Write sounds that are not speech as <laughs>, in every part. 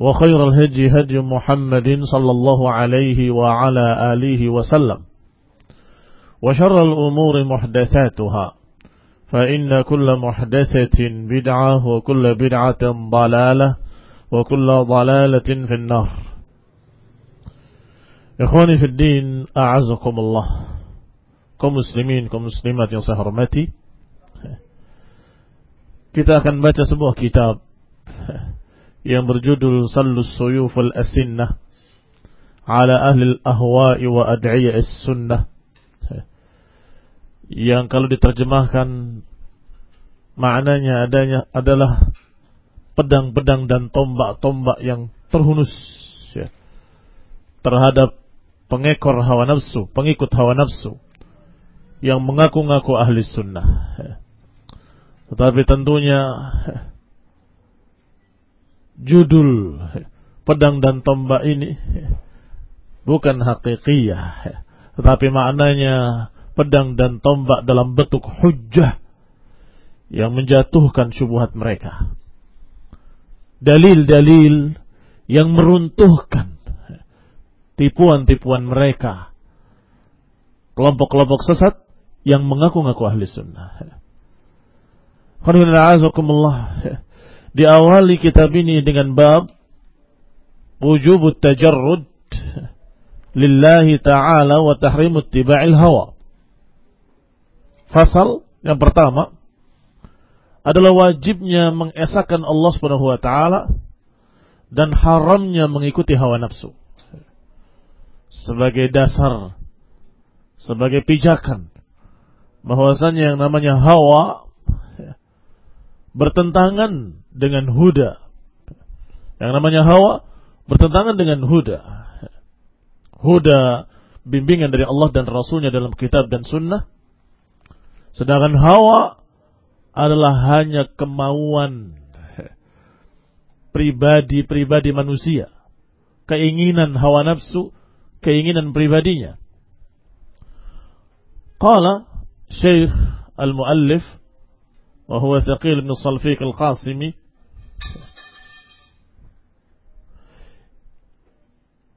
وخير الهدي هدي محمد صلى الله عليه وعلى آله وسلم وشر الأمور محدثاتها فإن كل محدثة بدعة وكل بدعة ضلالة وكل ضلالة في النار fi din, a'azakumullah. Kaum muslimin, kaum muslimat yang saya hormati. Kita akan baca sebuah kitab <laughs> yang berjudul Sallus Suyuf al-Asinnah ala ahli al-ahwa'i wa ad'iya as-sunnah. Yang kalau diterjemahkan maknanya adanya adalah pedang-pedang dan tombak-tombak yang terhunus ya, terhadap pengekor hawa nafsu, pengikut hawa nafsu yang mengaku-ngaku ahli sunnah. Tetapi tentunya judul pedang dan tombak ini bukan hakikiyah, tetapi maknanya pedang dan tombak dalam bentuk hujjah yang menjatuhkan syubhat mereka. Dalil-dalil yang meruntuhkan tipuan-tipuan mereka. Kelompok-kelompok sesat yang mengaku-ngaku ahli sunnah. Diawali kitab ini dengan bab wujubut tajarrud lillahi ta'ala wa tahrimut tiba'il hawa. Fasal yang pertama adalah wajibnya mengesahkan Allah Subhanahu wa taala dan haramnya mengikuti hawa nafsu sebagai dasar, sebagai pijakan bahwasanya yang namanya hawa bertentangan dengan huda. Yang namanya hawa bertentangan dengan huda. Huda bimbingan dari Allah dan Rasulnya dalam kitab dan sunnah. Sedangkan hawa adalah hanya kemauan pribadi-pribadi manusia. Keinginan hawa nafsu keinginan pribadinya. Qala Syekh Al-Muallif wa huwa Thaqil bin Salfiq Al-Qasimi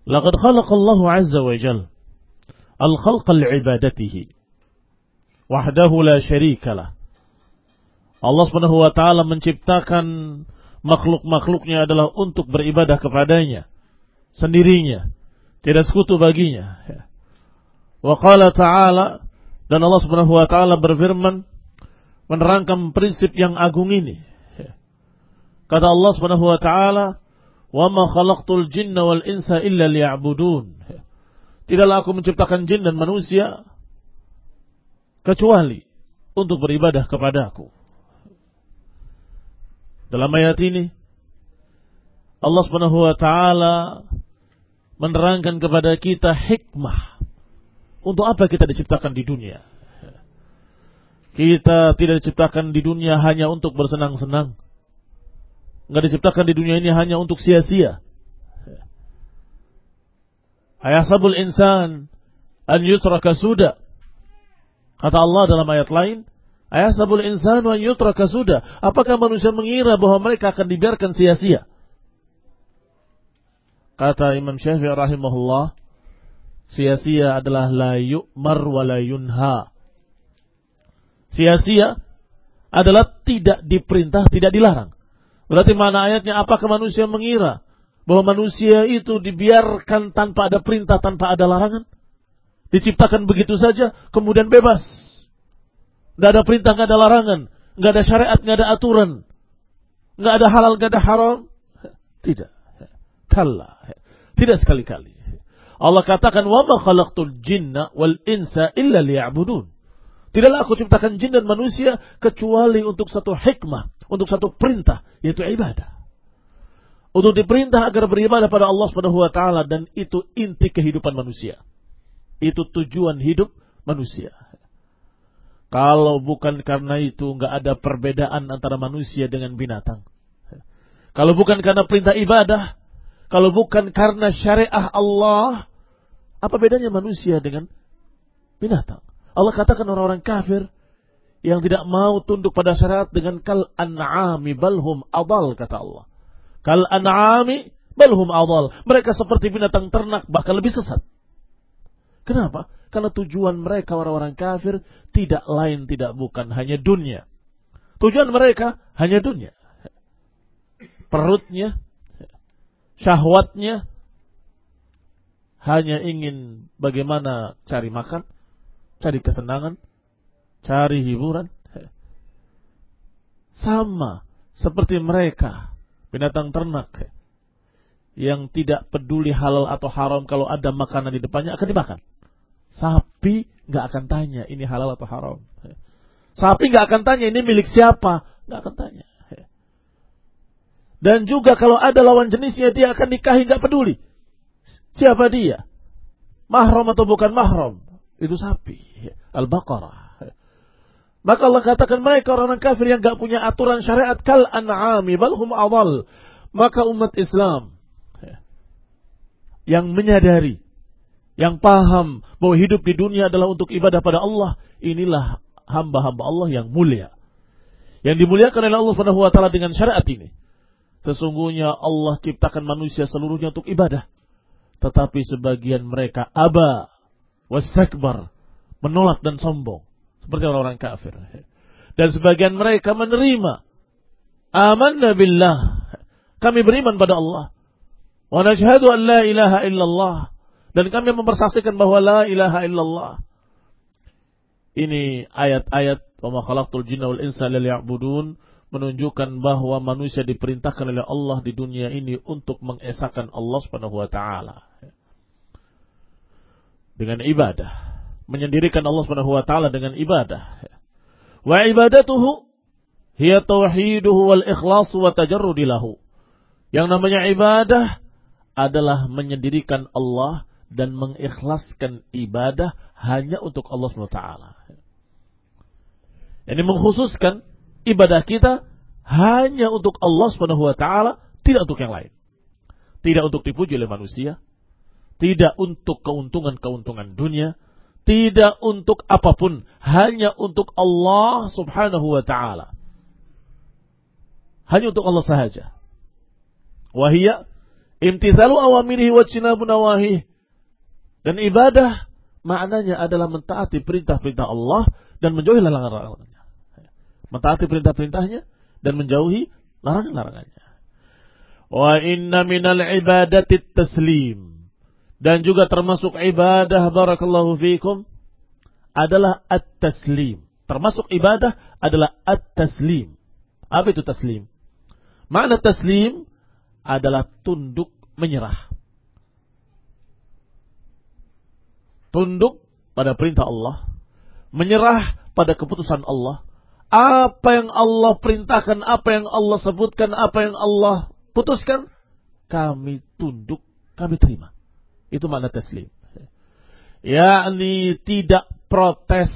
لقد خلق الله عز وجل الخلق لعبادته وحده لا شريك له Allah Subhanahu wa taala menciptakan makhluk-makhluknya adalah untuk beribadah kepadanya sendirinya tidak sekutu baginya. Wa qala ta'ala dan Allah Subhanahu wa taala berfirman menerangkan prinsip yang agung ini. Kata Allah Subhanahu wa taala, "Wa ma khalaqtul jinna wal insa illa liya'budun." Tidaklah aku menciptakan jin dan manusia kecuali untuk beribadah kepadaku. Dalam ayat ini Allah Subhanahu wa taala menerangkan kepada kita hikmah untuk apa kita diciptakan di dunia. Kita tidak diciptakan di dunia hanya untuk bersenang-senang. Enggak diciptakan di dunia ini hanya untuk sia-sia. Ayasabul insan an yutraka suda. Kata Allah dalam ayat lain, Ayasabul insan an yutraka suda. Apakah manusia mengira bahwa mereka akan dibiarkan sia-sia? Kata Imam Syafi'i rahimahullah, sia-sia adalah la yu'mar wa la yunha Sia-sia adalah tidak diperintah, tidak dilarang. Berarti mana ayatnya apakah manusia mengira bahwa manusia itu dibiarkan tanpa ada perintah, tanpa ada larangan. Diciptakan begitu saja, kemudian bebas. Gak ada perintah, gak ada larangan. Gak ada syariat, gak ada aturan. Gak ada halal, gak ada haram. Tidak. Kalla. Tidak sekali-kali. Allah katakan, وَمَا خَلَقْتُ الْجِنَّ وَالْإِنسَ إِلَّا لِيَعْبُدُونَ Tidaklah aku ciptakan jin dan manusia kecuali untuk satu hikmah, untuk satu perintah, yaitu ibadah untuk diperintah agar beribadah pada Allah Subhanahu wa taala dan itu inti kehidupan manusia. Itu tujuan hidup manusia. Kalau bukan karena itu nggak ada perbedaan antara manusia dengan binatang. Kalau bukan karena perintah ibadah, kalau bukan karena syariah Allah, apa bedanya manusia dengan binatang? Allah katakan orang-orang kafir yang tidak mau tunduk pada syariat dengan kal an'ami balhum adal kata Allah. Kal an'ami balhum adal. Mereka seperti binatang ternak bahkan lebih sesat. Kenapa? Karena tujuan mereka orang-orang kafir tidak lain tidak bukan hanya dunia. Tujuan mereka hanya dunia. Perutnya, syahwatnya hanya ingin bagaimana cari makan, cari kesenangan, cari hiburan. Sama seperti mereka binatang ternak yang tidak peduli halal atau haram kalau ada makanan di depannya akan dimakan. Sapi nggak akan tanya ini halal atau haram. Sapi nggak akan tanya ini milik siapa, nggak akan tanya. Dan juga kalau ada lawan jenisnya dia akan nikahi nggak peduli. Siapa dia? Mahram atau bukan mahram? Itu sapi. Al-Baqarah. Maka Allah katakan mereka orang-orang kafir yang gak punya aturan syariat kal an'ami balhum awal. Maka umat Islam yang menyadari, yang paham bahwa hidup di dunia adalah untuk ibadah pada Allah, inilah hamba-hamba Allah yang mulia. Yang dimuliakan oleh Allah Subhanahu wa taala dengan syariat ini. Sesungguhnya Allah ciptakan manusia seluruhnya untuk ibadah. Tetapi sebagian mereka aba wastakbar, menolak dan sombong. Seperti orang-orang kafir. Dan sebagian mereka menerima. Amanna billah. Kami beriman pada Allah. Wa nashhadu an la ilaha illallah. Dan kami mempersaksikan bahwa la ilaha illallah. Ini ayat-ayat wa ma khalaqtul jinna wal insa liya'budun menunjukkan bahwa manusia diperintahkan oleh Allah di dunia ini untuk mengesahkan Allah Subhanahu wa taala dengan ibadah menyendirikan Allah Subhanahu wa taala dengan ibadah. Wa ibadatuhu hiya tauhiduhu wal ikhlasu wa tajarrudi lahu. Yang namanya ibadah adalah menyendirikan Allah dan mengikhlaskan ibadah hanya untuk Allah Subhanahu wa taala. Ini mengkhususkan ibadah kita hanya untuk Allah Subhanahu wa taala, tidak untuk yang lain. Tidak untuk dipuji oleh manusia, tidak untuk keuntungan-keuntungan dunia, tidak untuk apa pun, hanya untuk Allah Subhanahu wa taala. Hanya untuk Allah sahaja. Wahia imtithalu awamirihi wa jinabu nawahi. Dan ibadah maknanya adalah mentaati perintah-perintah Allah dan menjauhi larangan-larangannya. Mentaati perintah-perintahnya dan menjauhi larangan-larangannya. Wa inna minal ibadati taslim dan juga termasuk ibadah barakallahu fiikum adalah at-taslim. Termasuk ibadah adalah at-taslim. Apa itu taslim? Makna taslim adalah tunduk menyerah. Tunduk pada perintah Allah. Menyerah pada keputusan Allah. Apa yang Allah perintahkan, apa yang Allah sebutkan, apa yang Allah putuskan, kami tunduk, kami terima. Itu makna taslim. Yakni tidak protes,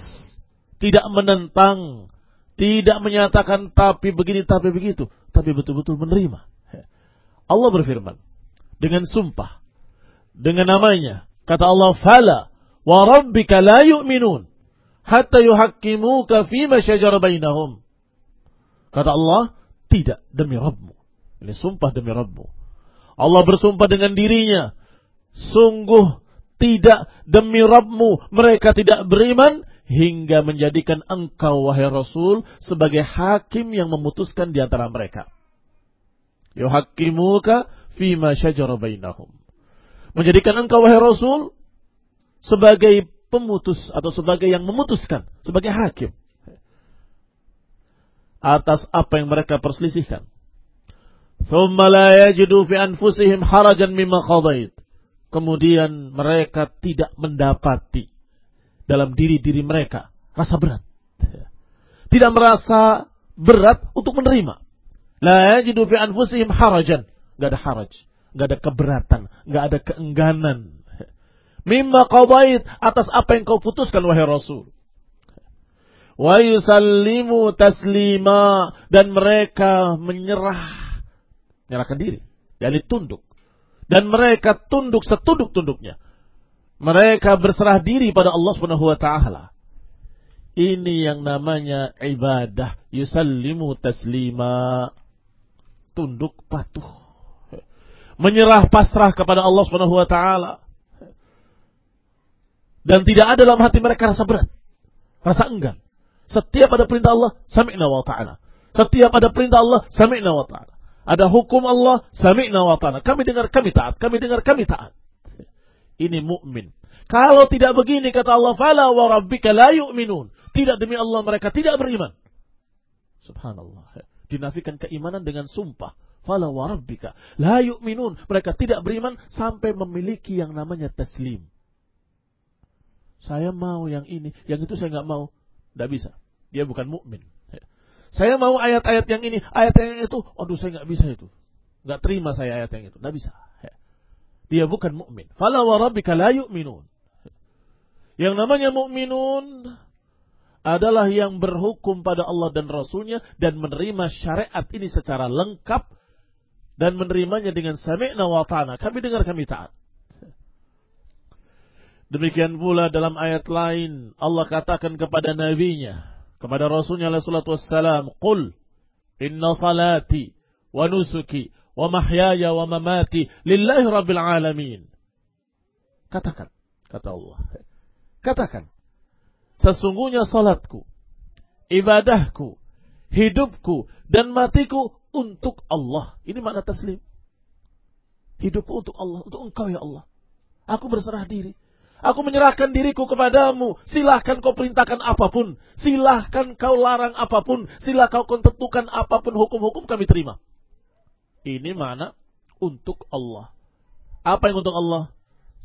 tidak menentang, tidak menyatakan tapi begini, tapi begitu, tapi betul-betul menerima. Allah berfirman dengan sumpah, dengan namanya, kata Allah, "Fala wa rabbika la yu'minun hatta yuhakkimuka fima syajara bainahum." Kata Allah, tidak demi Rabbmu. Ini sumpah demi Rabbmu. Allah bersumpah dengan dirinya, sungguh tidak demi Rabbmu mereka tidak beriman hingga menjadikan engkau wahai Rasul sebagai hakim yang memutuskan di antara mereka. Yuhakkimuka fima syajara bainahum. Menjadikan engkau wahai Rasul sebagai pemutus atau sebagai yang memutuskan, sebagai hakim atas apa yang mereka perselisihkan. Yajidu fi anfusihim harajan qadait. Kemudian mereka tidak mendapati dalam diri-diri mereka rasa berat. Tidak merasa berat untuk menerima. La yajidu fi anfusihim harajan. Gak ada haraj. Gak ada keberatan. Gak ada keengganan. Mimma qadait atas apa yang kau putuskan wahai Rasul. Wa yusallimu taslima. Dan mereka menyerah. Menyerahkan diri. Yani tunduk. Dan mereka tunduk setunduk-tunduknya. Mereka berserah diri pada Allah Subhanahu wa taala. Ini yang namanya ibadah yusallimu taslima. Tunduk patuh. Menyerah pasrah kepada Allah Subhanahu wa taala. Dan tidak ada dalam hati mereka rasa berat. Rasa enggan. Setiap ada perintah Allah, sami'na wa ta'ala. Setiap ada perintah Allah, sami'na wa ta'ala. Ada hukum Allah, sami'na wa. Kami dengar, kami taat. Kami dengar, kami taat. Ini mukmin. Kalau tidak begini kata Allah, fala wa rabbika la yu'minun. Tidak demi Allah mereka tidak beriman. Subhanallah. Dinafikan keimanan dengan sumpah. Fala wa rabbika la yu'minun. Mereka tidak beriman sampai memiliki yang namanya taslim. Saya mau yang ini, yang itu saya nggak mau. Tidak bisa. Dia bukan mukmin. Saya mau ayat-ayat yang ini, ayat yang itu. Aduh, saya nggak bisa itu. Nggak terima saya ayat yang itu. Nggak bisa. Dia bukan mukmin. Fala wa rabbika la yu'minun. Yang namanya mukminun adalah yang berhukum pada Allah dan Rasulnya dan menerima syariat ini secara lengkap dan menerimanya dengan sami'na wa ta'ana. Kami dengar kami taat. Demikian pula dalam ayat lain Allah katakan kepada nabinya, kepada rasulnya alaihi salatu wassalam, "Qul inna salati wa nusuki wa mahyaya wa mamati lillahi rabbil alamin." Katakan, kata Allah. Katakan, sesungguhnya salatku, ibadahku, hidupku dan matiku untuk Allah. Ini makna taslim. Hidupku untuk Allah, untuk engkau ya Allah. Aku berserah diri. Aku menyerahkan diriku kepadamu. Silahkan kau perintahkan apa pun. Silahkan kau larang apa pun. Silahkan kau tentukan apa pun hukum-hukum kami terima. Ini mana? Untuk Allah. Apa yang untuk Allah?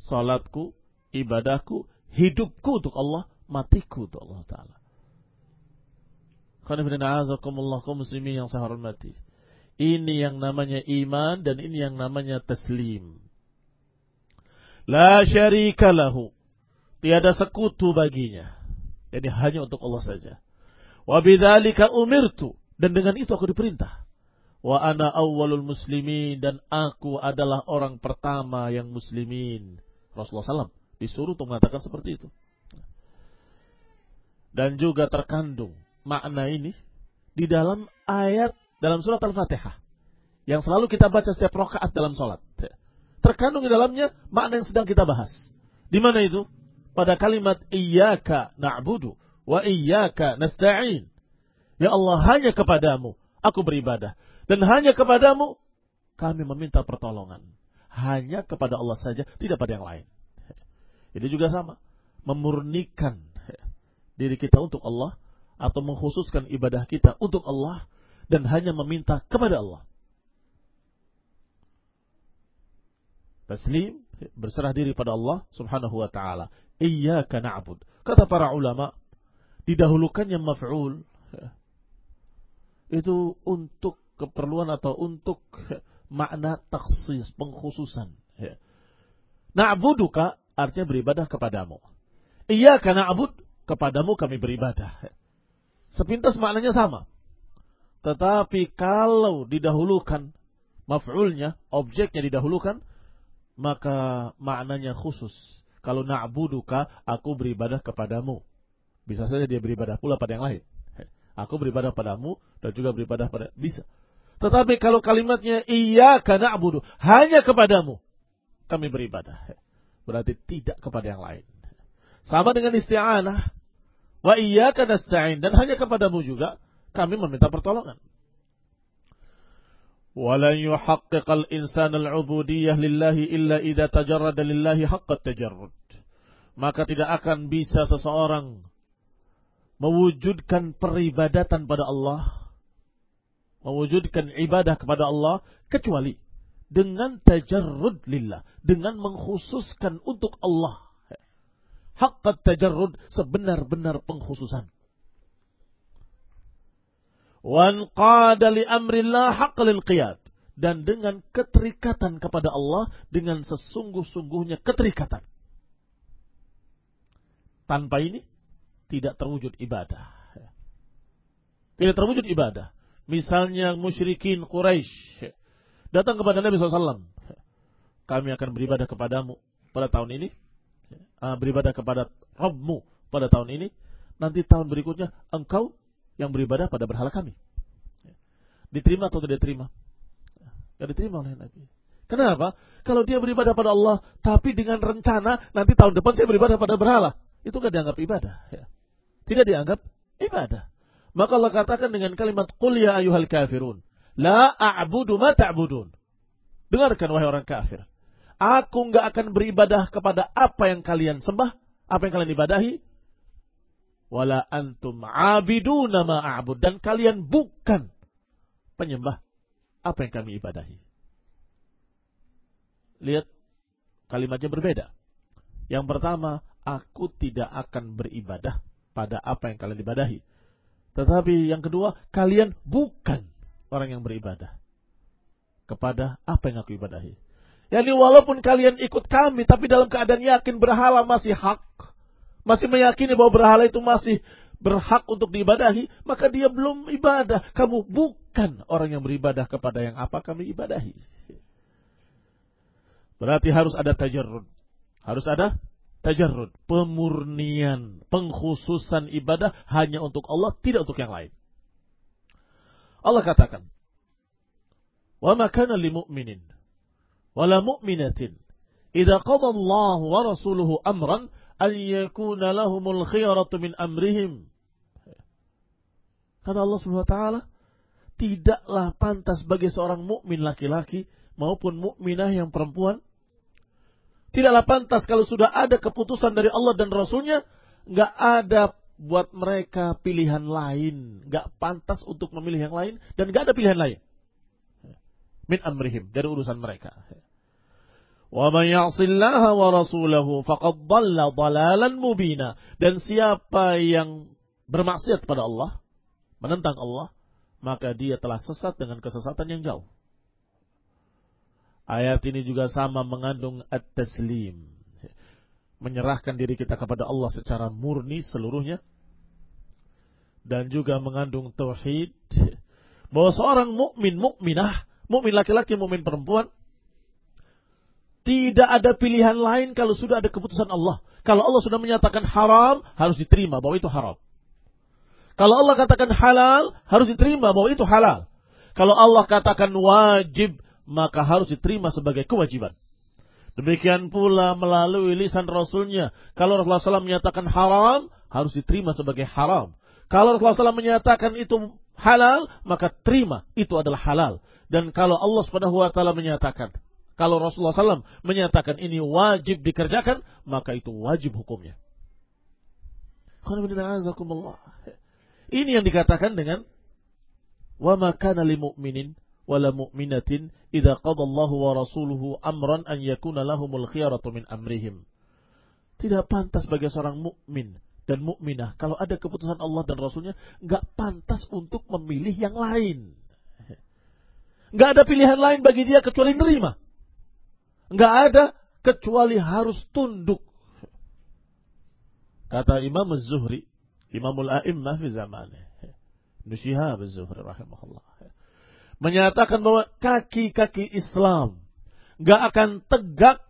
Salatku, ibadahku, hidupku untuk Allah, matiku untuk Allah Ta'ala. kaum muslimin yang saya hormati. Ini yang namanya iman dan ini yang namanya taslim. La syarika lahu. Tiada sekutu baginya. Jadi hanya untuk Allah saja. Wa bidzalika umirtu. Dan dengan itu aku diperintah. Wa ana awwalul muslimin. Dan aku adalah orang pertama yang muslimin. Rasulullah SAW disuruh untuk mengatakan seperti itu. Dan juga terkandung makna ini di dalam ayat dalam surat Al-Fatihah. Yang selalu kita baca setiap rakaat dalam sholat terkandung di dalamnya makna yang sedang kita bahas. Di mana itu? Pada kalimat iyyaka na'budu wa iyyaka nasta'in. Ya Allah, hanya kepadamu aku beribadah dan hanya kepadamu kami meminta pertolongan. Hanya kepada Allah saja, tidak pada yang lain. Ini juga sama, memurnikan diri kita untuk Allah atau mengkhususkan ibadah kita untuk Allah dan hanya meminta kepada Allah. Taslim berserah diri pada Allah Subhanahu wa taala. Iyyaka na'bud. Kata para ulama, didahulukannya maf'ul itu untuk keperluan atau untuk makna taksis, pengkhususan. Na'buduka artinya beribadah kepadamu. Iyyaka na'bud, kepadamu kami beribadah. Sepintas maknanya sama. Tetapi kalau didahulukan maf'ulnya, objeknya didahulukan, maka maknanya khusus. Kalau na'buduka, aku beribadah kepadamu. Bisa saja dia beribadah pula pada yang lain. Aku beribadah padamu dan juga beribadah pada bisa. Tetapi kalau kalimatnya iya karena abudu hanya kepadamu kami beribadah. Berarti tidak kepada yang lain. Sama dengan isti'anah. Wa iya nasta'in dan hanya kepadamu juga kami meminta pertolongan. ولن يحقق الإنسان العبودية لله إلا إذا تجرد لله حق التجرد maka tidak akan bisa seseorang mewujudkan peribadatan pada Allah mewujudkan ibadah kepada Allah kecuali dengan tajarrud lillah dengan mengkhususkan untuk Allah haqqat tajarrud sebenar-benar pengkhususan wan qada amrillah haqqal qiyad dan dengan keterikatan kepada Allah dengan sesungguh-sungguhnya keterikatan. Tanpa ini tidak terwujud ibadah. Tidak terwujud ibadah. Misalnya musyrikin Quraisy datang kepada Nabi SAW. Kami akan beribadah kepadamu pada tahun ini. Ah, beribadah kepada Rabbmu pada tahun ini. Nanti tahun berikutnya engkau yang beribadah pada berhala kami. Diterima atau tidak diterima? Tidak diterima oleh Nabi. Kenapa? Kalau dia beribadah pada Allah, tapi dengan rencana nanti tahun depan saya beribadah pada berhala, itu tidak dianggap ibadah. Ya. Tidak dianggap ibadah. Maka Allah katakan dengan kalimat Qul ya ayuhal kafirun. La a'budu ma ta'budun. Dengarkan wahai orang kafir. Aku nggak akan beribadah kepada apa yang kalian sembah, apa yang kalian ibadahi, wala antum abiduna ma a'bud dan kalian bukan penyembah apa yang kami ibadahi. Lihat kalimatnya berbeda. Yang pertama, aku tidak akan beribadah pada apa yang kalian ibadahi. Tetapi yang kedua, kalian bukan orang yang beribadah kepada apa yang aku ibadahi. Yani walaupun kalian ikut kami, tapi dalam keadaan yakin berhala masih hak, masih meyakini bahwa berhala itu masih berhak untuk diibadahi, maka dia belum ibadah. Kamu bukan orang yang beribadah kepada yang apa kami ibadahi. Berarti harus ada tajarrud. Harus ada tajarrud, pemurnian, pengkhususan ibadah hanya untuk Allah, tidak untuk yang lain. Allah katakan, "Wa ma kana lil mu'minin wa la mu'minatin idza qada wa rasuluhu amran an yakuna lahumul khiyaratu min amrihim. Kata Allah Subhanahu wa taala, tidaklah pantas bagi seorang mukmin laki-laki maupun mukminah yang perempuan. Tidaklah pantas kalau sudah ada keputusan dari Allah dan Rasulnya nggak ada buat mereka pilihan lain. Nggak pantas untuk memilih yang lain dan nggak ada pilihan lain. Min amrihim dari urusan mereka وَمَنْ يَعْصِ اللَّهَ وَرَسُولَهُ فَقَدْ ضَلَّ ضَلَالًا مُبِينًا Dan siapa yang bermaksiat pada Allah, menentang Allah, maka dia telah sesat dengan kesesatan yang jauh. Ayat ini juga sama mengandung at-taslim. Menyerahkan diri kita kepada Allah secara murni seluruhnya. Dan juga mengandung tauhid bahwa seorang mukmin mukminah, mukmin laki-laki, mukmin perempuan tidak ada pilihan lain kalau sudah ada keputusan Allah. Kalau Allah sudah menyatakan haram, harus diterima bahwa itu haram. Kalau Allah katakan halal, harus diterima bahwa itu halal. Kalau Allah katakan wajib, maka harus diterima sebagai kewajiban. Demikian pula melalui lisan Rasulnya. Kalau Rasulullah SAW menyatakan haram, harus diterima sebagai haram. Kalau Rasulullah SAW menyatakan itu halal, maka terima itu adalah halal. Dan kalau Allah Subhanahu wa taala menyatakan kalau Rasulullah SAW menyatakan ini wajib dikerjakan, maka itu wajib hukumnya. Ini yang dikatakan dengan wa makana lil mu'minin wala mu'minatin idza qada wa rasuluhu amran an yakuna lahumul khiyaratu min amrihim. Tidak pantas bagi seorang mukmin dan mukminah kalau ada keputusan Allah dan Rasulnya nggak pantas untuk memilih yang lain. Nggak ada pilihan lain bagi dia kecuali nerima. Nggak ada kecuali harus tunduk. Kata Imam Az-Zuhri, Imamul A'immah fi zamannya. Nusyihab Az-Zuhri rahimahullah. Menyatakan bahwa kaki-kaki Islam nggak akan tegak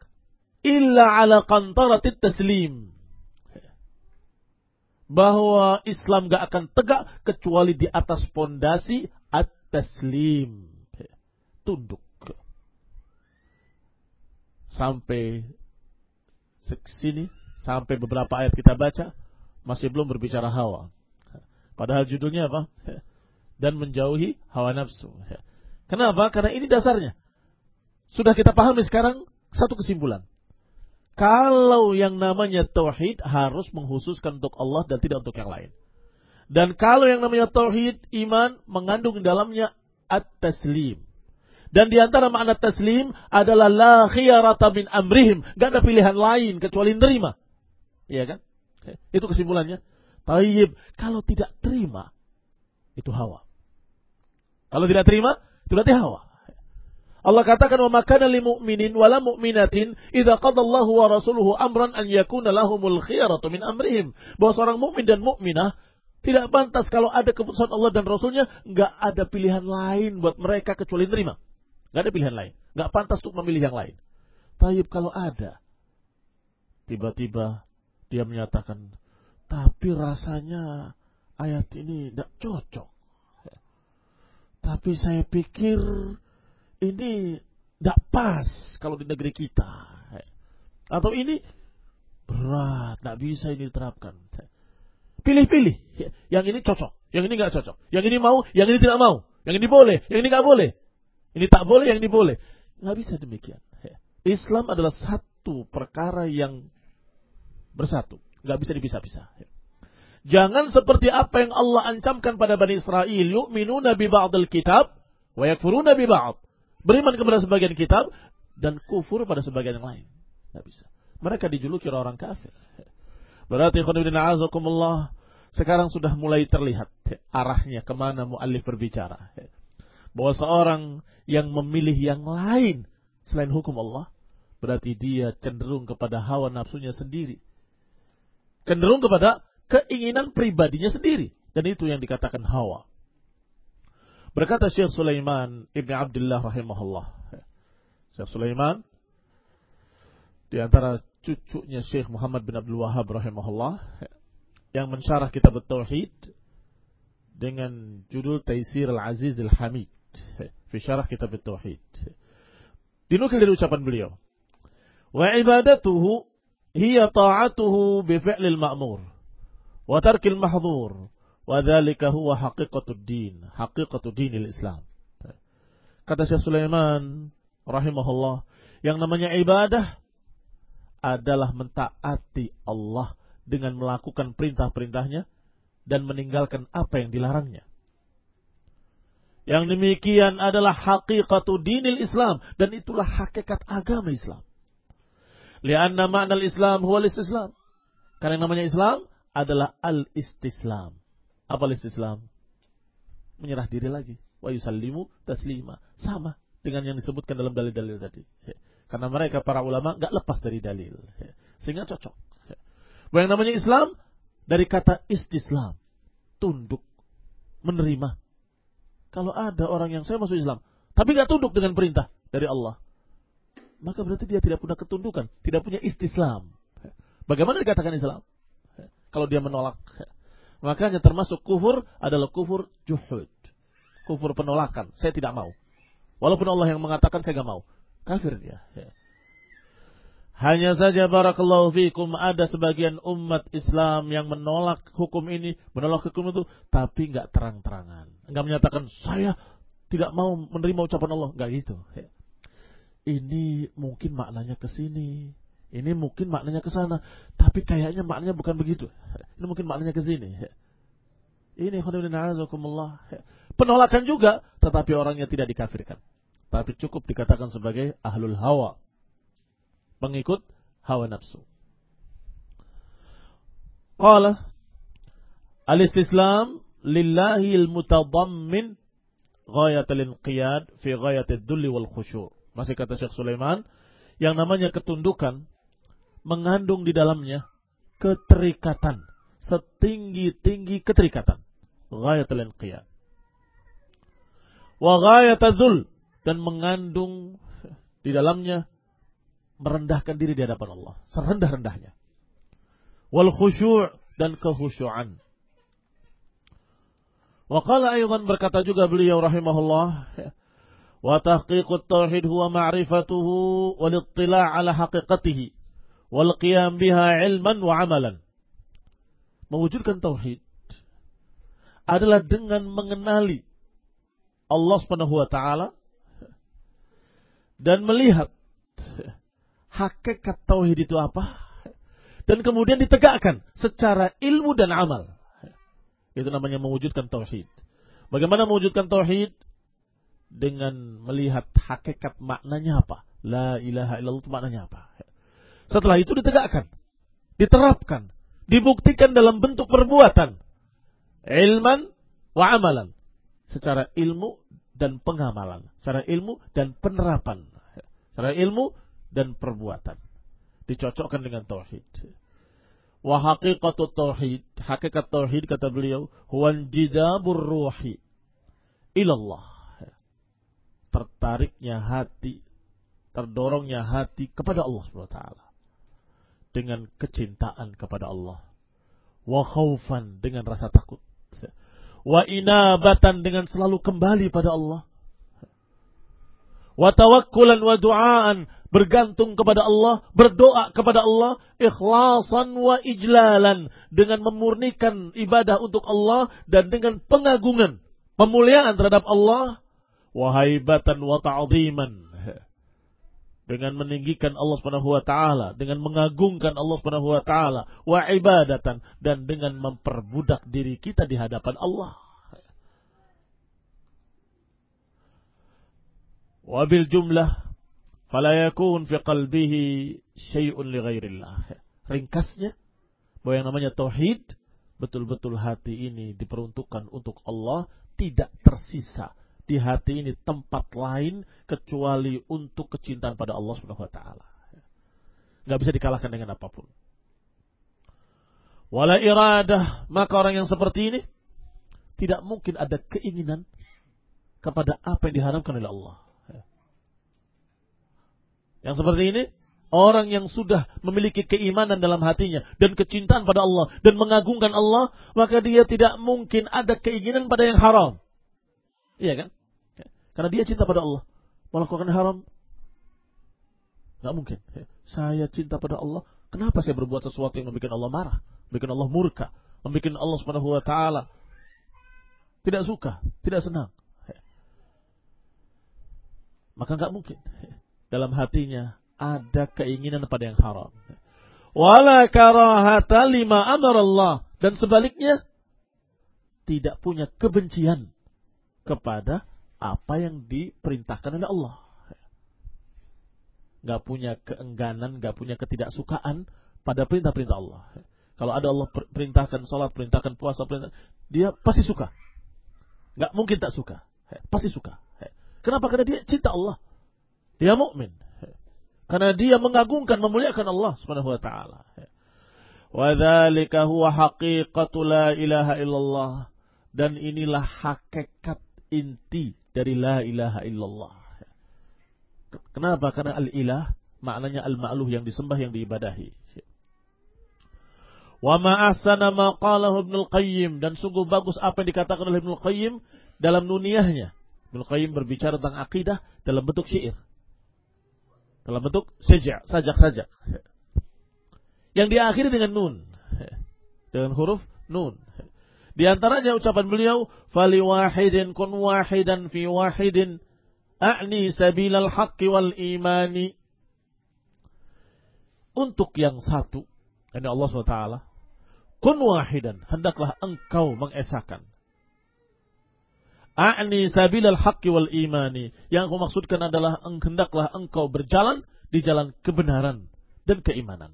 illa ala qantaratit taslim. Bahwa Islam gak akan tegak kecuali di atas pondasi at-taslim. Tunduk. Sampai sini, sampai beberapa ayat kita baca, masih belum berbicara hawa. Padahal judulnya apa? <laughs> Dan menjauhi hawa nafsu. Kenapa? Karena ini dasarnya. Sudah kita pahami sekarang satu kesimpulan. Kalau yang namanya tauhid harus menghususkan untuk Allah dan tidak untuk yang lain. Dan kalau yang namanya tauhid iman mengandung dalamnya at-taslim. Dan di antara makna taslim adalah la khiyarata min amrihim. Gak ada pilihan lain kecuali terima. Iya kan? Itu kesimpulannya. Tayyib. Kalau tidak terima, itu hawa. Kalau tidak terima, itu berarti hawa. Allah katakan wa makana lil mu'minin wala mu'minatin idza qadallahu wa rasuluhu amran an yakuna lahumul khiyaratu amrihim. Bahwa seorang mukmin dan mukminah tidak pantas kalau ada keputusan Allah dan Rasulnya, nggak ada pilihan lain buat mereka kecuali terima. Nggak ada pilihan lain. Nggak pantas untuk memilih yang lain. Taib kalau ada, tiba-tiba dia menyatakan, tapi rasanya ayat ini tidak cocok. Tapi saya pikir ini tidak pas kalau di negeri kita. Atau ini berat, tidak bisa ini diterapkan. Pilih-pilih. Yang ini cocok, yang ini nggak cocok. Yang ini mau, yang ini tidak mau. Yang ini boleh, yang ini nggak boleh. Ini tak boleh, yang ini boleh. Nggak bisa demikian. Islam adalah satu perkara yang bersatu. Nggak bisa dipisah-pisah. Jangan seperti apa yang Allah ancamkan pada Bani Israel. Yu'minuna bi ba'dil kitab, wa yakfuruna bi ba'd beriman kepada sebagian kitab dan kufur pada sebagian yang lain. Tidak bisa. Mereka dijuluki orang kafir. Berarti azakumullah sekarang sudah mulai terlihat arahnya ke mana mu'alif berbicara. Bahwa seorang yang memilih yang lain selain hukum Allah, berarti dia cenderung kepada hawa nafsunya sendiri. Cenderung kepada keinginan pribadinya sendiri. Dan itu yang dikatakan hawa. Berkata Syekh Sulaiman Ibn Abdullah rahimahullah. Syekh Sulaiman di antara cucunya Syekh Muhammad bin Abdul Wahab rahimahullah yang mensyarah kitab Tauhid dengan judul Taisir Al-Aziz Al-Hamid fi syarah kitab Tauhid. Dinukil dari ucapan beliau. Wa ibadatuhu hiya ta'atuhu bi fi'lil ma'mur wa tarkil mahdhur Wadhalika huwa haqiqatud din, haqiqatud dinil Islam. Kata Syekh Sulaiman rahimahullah, yang namanya ibadah adalah mentaati Allah dengan melakukan perintah-perintahnya dan meninggalkan apa yang dilarangnya. Yang demikian adalah haqiqatu dinil Islam dan itulah hakikat agama Islam. Lianna makna Islam huwa istislam. Karena yang namanya Islam adalah al-istislam. Apa Islam? Menyerah diri lagi. Wa yusallimu taslima. Sama dengan yang disebutkan dalam dalil-dalil tadi. Karena mereka para ulama nggak lepas dari dalil. Sehingga cocok. Bahwa yang namanya Islam dari kata istislam. Tunduk. Menerima. Kalau ada orang yang saya masuk Islam. Tapi nggak tunduk dengan perintah dari Allah. Maka berarti dia tidak punya ketundukan. Tidak punya istislam. Bagaimana dikatakan Islam? Kalau dia menolak Makanya termasuk kufur adalah kufur juhud. Kufur penolakan. Saya tidak mau. Walaupun Allah yang mengatakan saya tidak mau. Kafir dia. Ya. Hanya saja barakallahu fikum ada sebagian umat Islam yang menolak hukum ini, menolak hukum itu, tapi nggak terang-terangan. Nggak menyatakan saya tidak mau menerima ucapan Allah, nggak gitu. Ini mungkin maknanya ke sini, ini mungkin maknanya ke sana, tapi kayaknya maknanya bukan begitu. Ini mungkin maknanya ke sini. Ini penolakan juga, tetapi orangnya tidak dikafirkan. Tapi cukup dikatakan sebagai ahlul hawa. Pengikut hawa nafsu. Qala al-istislam lillahi al-mutadammin ghayat al-inqiyad fi ghayat ad-dulli wal khusyu'. Masih kata Syekh Sulaiman, yang namanya ketundukan mengandung di dalamnya keterikatan, setinggi-tinggi keterikatan. Ghayat al-inqiyad. Wa ghayat ad-dull dan mengandung di dalamnya merendahkan diri di hadapan Allah, serendah-rendahnya. Wal khusyu' dan kehusyuan. Wa qala aydan berkata juga beliau rahimahullah wa tahqiqut tauhid huwa ma'rifatuhu wal ittila' ala haqiqatihi wal qiyam biha ilman wa amalan. Mewujudkan tauhid adalah dengan mengenali Allah Subhanahu wa taala dan melihat hakikat tauhid itu apa dan kemudian ditegakkan secara ilmu dan amal. Itu namanya mewujudkan tauhid. Bagaimana mewujudkan tauhid? Dengan melihat hakikat maknanya apa. La ilaha illallah itu maknanya apa. Setelah itu ditegakkan. Diterapkan. Dibuktikan dalam bentuk perbuatan. Ilman wa amalan. Secara ilmu dan pengamalan. Secara ilmu dan penerapan. Secara ilmu dan perbuatan. Dicocokkan dengan tauhid. Wa haqiqatu tauhid, hakikat tauhid kata beliau, huwan jidabur ruhi ilallah. Tertariknya hati, terdorongnya hati kepada Allah SWT. Dengan kecintaan kepada Allah. Wa khaufan dengan rasa takut. Wa inabatan dengan selalu kembali pada Allah. Wa tawakkulan wa du'aan bergantung kepada Allah, berdoa kepada Allah, ikhlasan wa ijlalan dengan memurnikan ibadah untuk Allah dan dengan pengagungan, pemuliaan terhadap Allah, wahaibatan wa ta'ziman <laughs> dengan meninggikan Allah Subhanahu wa taala, dengan mengagungkan Allah Subhanahu wa taala, wa ibadatan dan dengan memperbudak diri kita di hadapan Allah. Wabil jumlah fala yakun fi qalbihi syai'un li ghairillah. Ringkasnya bahwa yang namanya tauhid betul-betul hati ini diperuntukkan untuk Allah, tidak tersisa di hati ini tempat lain kecuali untuk kecintaan pada Allah Subhanahu wa taala. Enggak bisa dikalahkan dengan apa pun. Wala iradah, maka orang yang seperti ini tidak mungkin ada keinginan kepada apa yang diharamkan oleh Allah. Yang seperti ini, orang yang sudah memiliki keimanan dalam hatinya dan kecintaan pada Allah dan mengagungkan Allah, maka dia tidak mungkin ada keinginan pada yang haram. Iya kan? Karena dia cinta pada Allah. Melakukan haram, nggak mungkin. Saya cinta pada Allah, kenapa saya berbuat sesuatu yang membuat Allah marah, membuat Allah murka, membuat Allah subhanahu wa ta'ala tidak suka, tidak senang. Maka nggak mungkin dalam hatinya ada keinginan pada yang haram. Wala karahata lima Allah dan sebaliknya tidak punya kebencian kepada apa yang diperintahkan oleh Allah. Gak punya keengganan, gak punya ketidaksukaan pada perintah-perintah Allah. Kalau ada Allah perintahkan sholat, perintahkan puasa, perintah, dia pasti suka. Gak mungkin tak suka. Pasti suka. Kenapa? Karena dia cinta Allah. Dia mukmin. Karena dia mengagungkan, memuliakan Allah Subhanahu wa taala. Wa dzalika huwa haqiqatu la ilaha illallah. Dan inilah hakikat inti dari la ilaha illallah. Kenapa? Karena al-ilah maknanya al-ma'luh yang disembah yang diibadahi. Wa ma ahsana ma qalahu Ibnu Qayyim dan sungguh bagus apa yang dikatakan oleh Ibnu Qayyim dalam nuniyahnya. Ibnu Qayyim berbicara tentang akidah dalam bentuk syair dalam bentuk sejak, sajak-sajak. Yang diakhiri dengan nun. Dengan huruf nun. Di antaranya ucapan beliau, "Fali wahidin kun wahidan fi wahidin a'ni sabilal haqqi wal imani." Untuk yang satu, ini Allah SWT, kun wahidan, hendaklah engkau mengesahkan. A'ni sabilal haqqi wal imani. Yang aku maksudkan adalah hendaklah engkau berjalan di jalan kebenaran dan keimanan.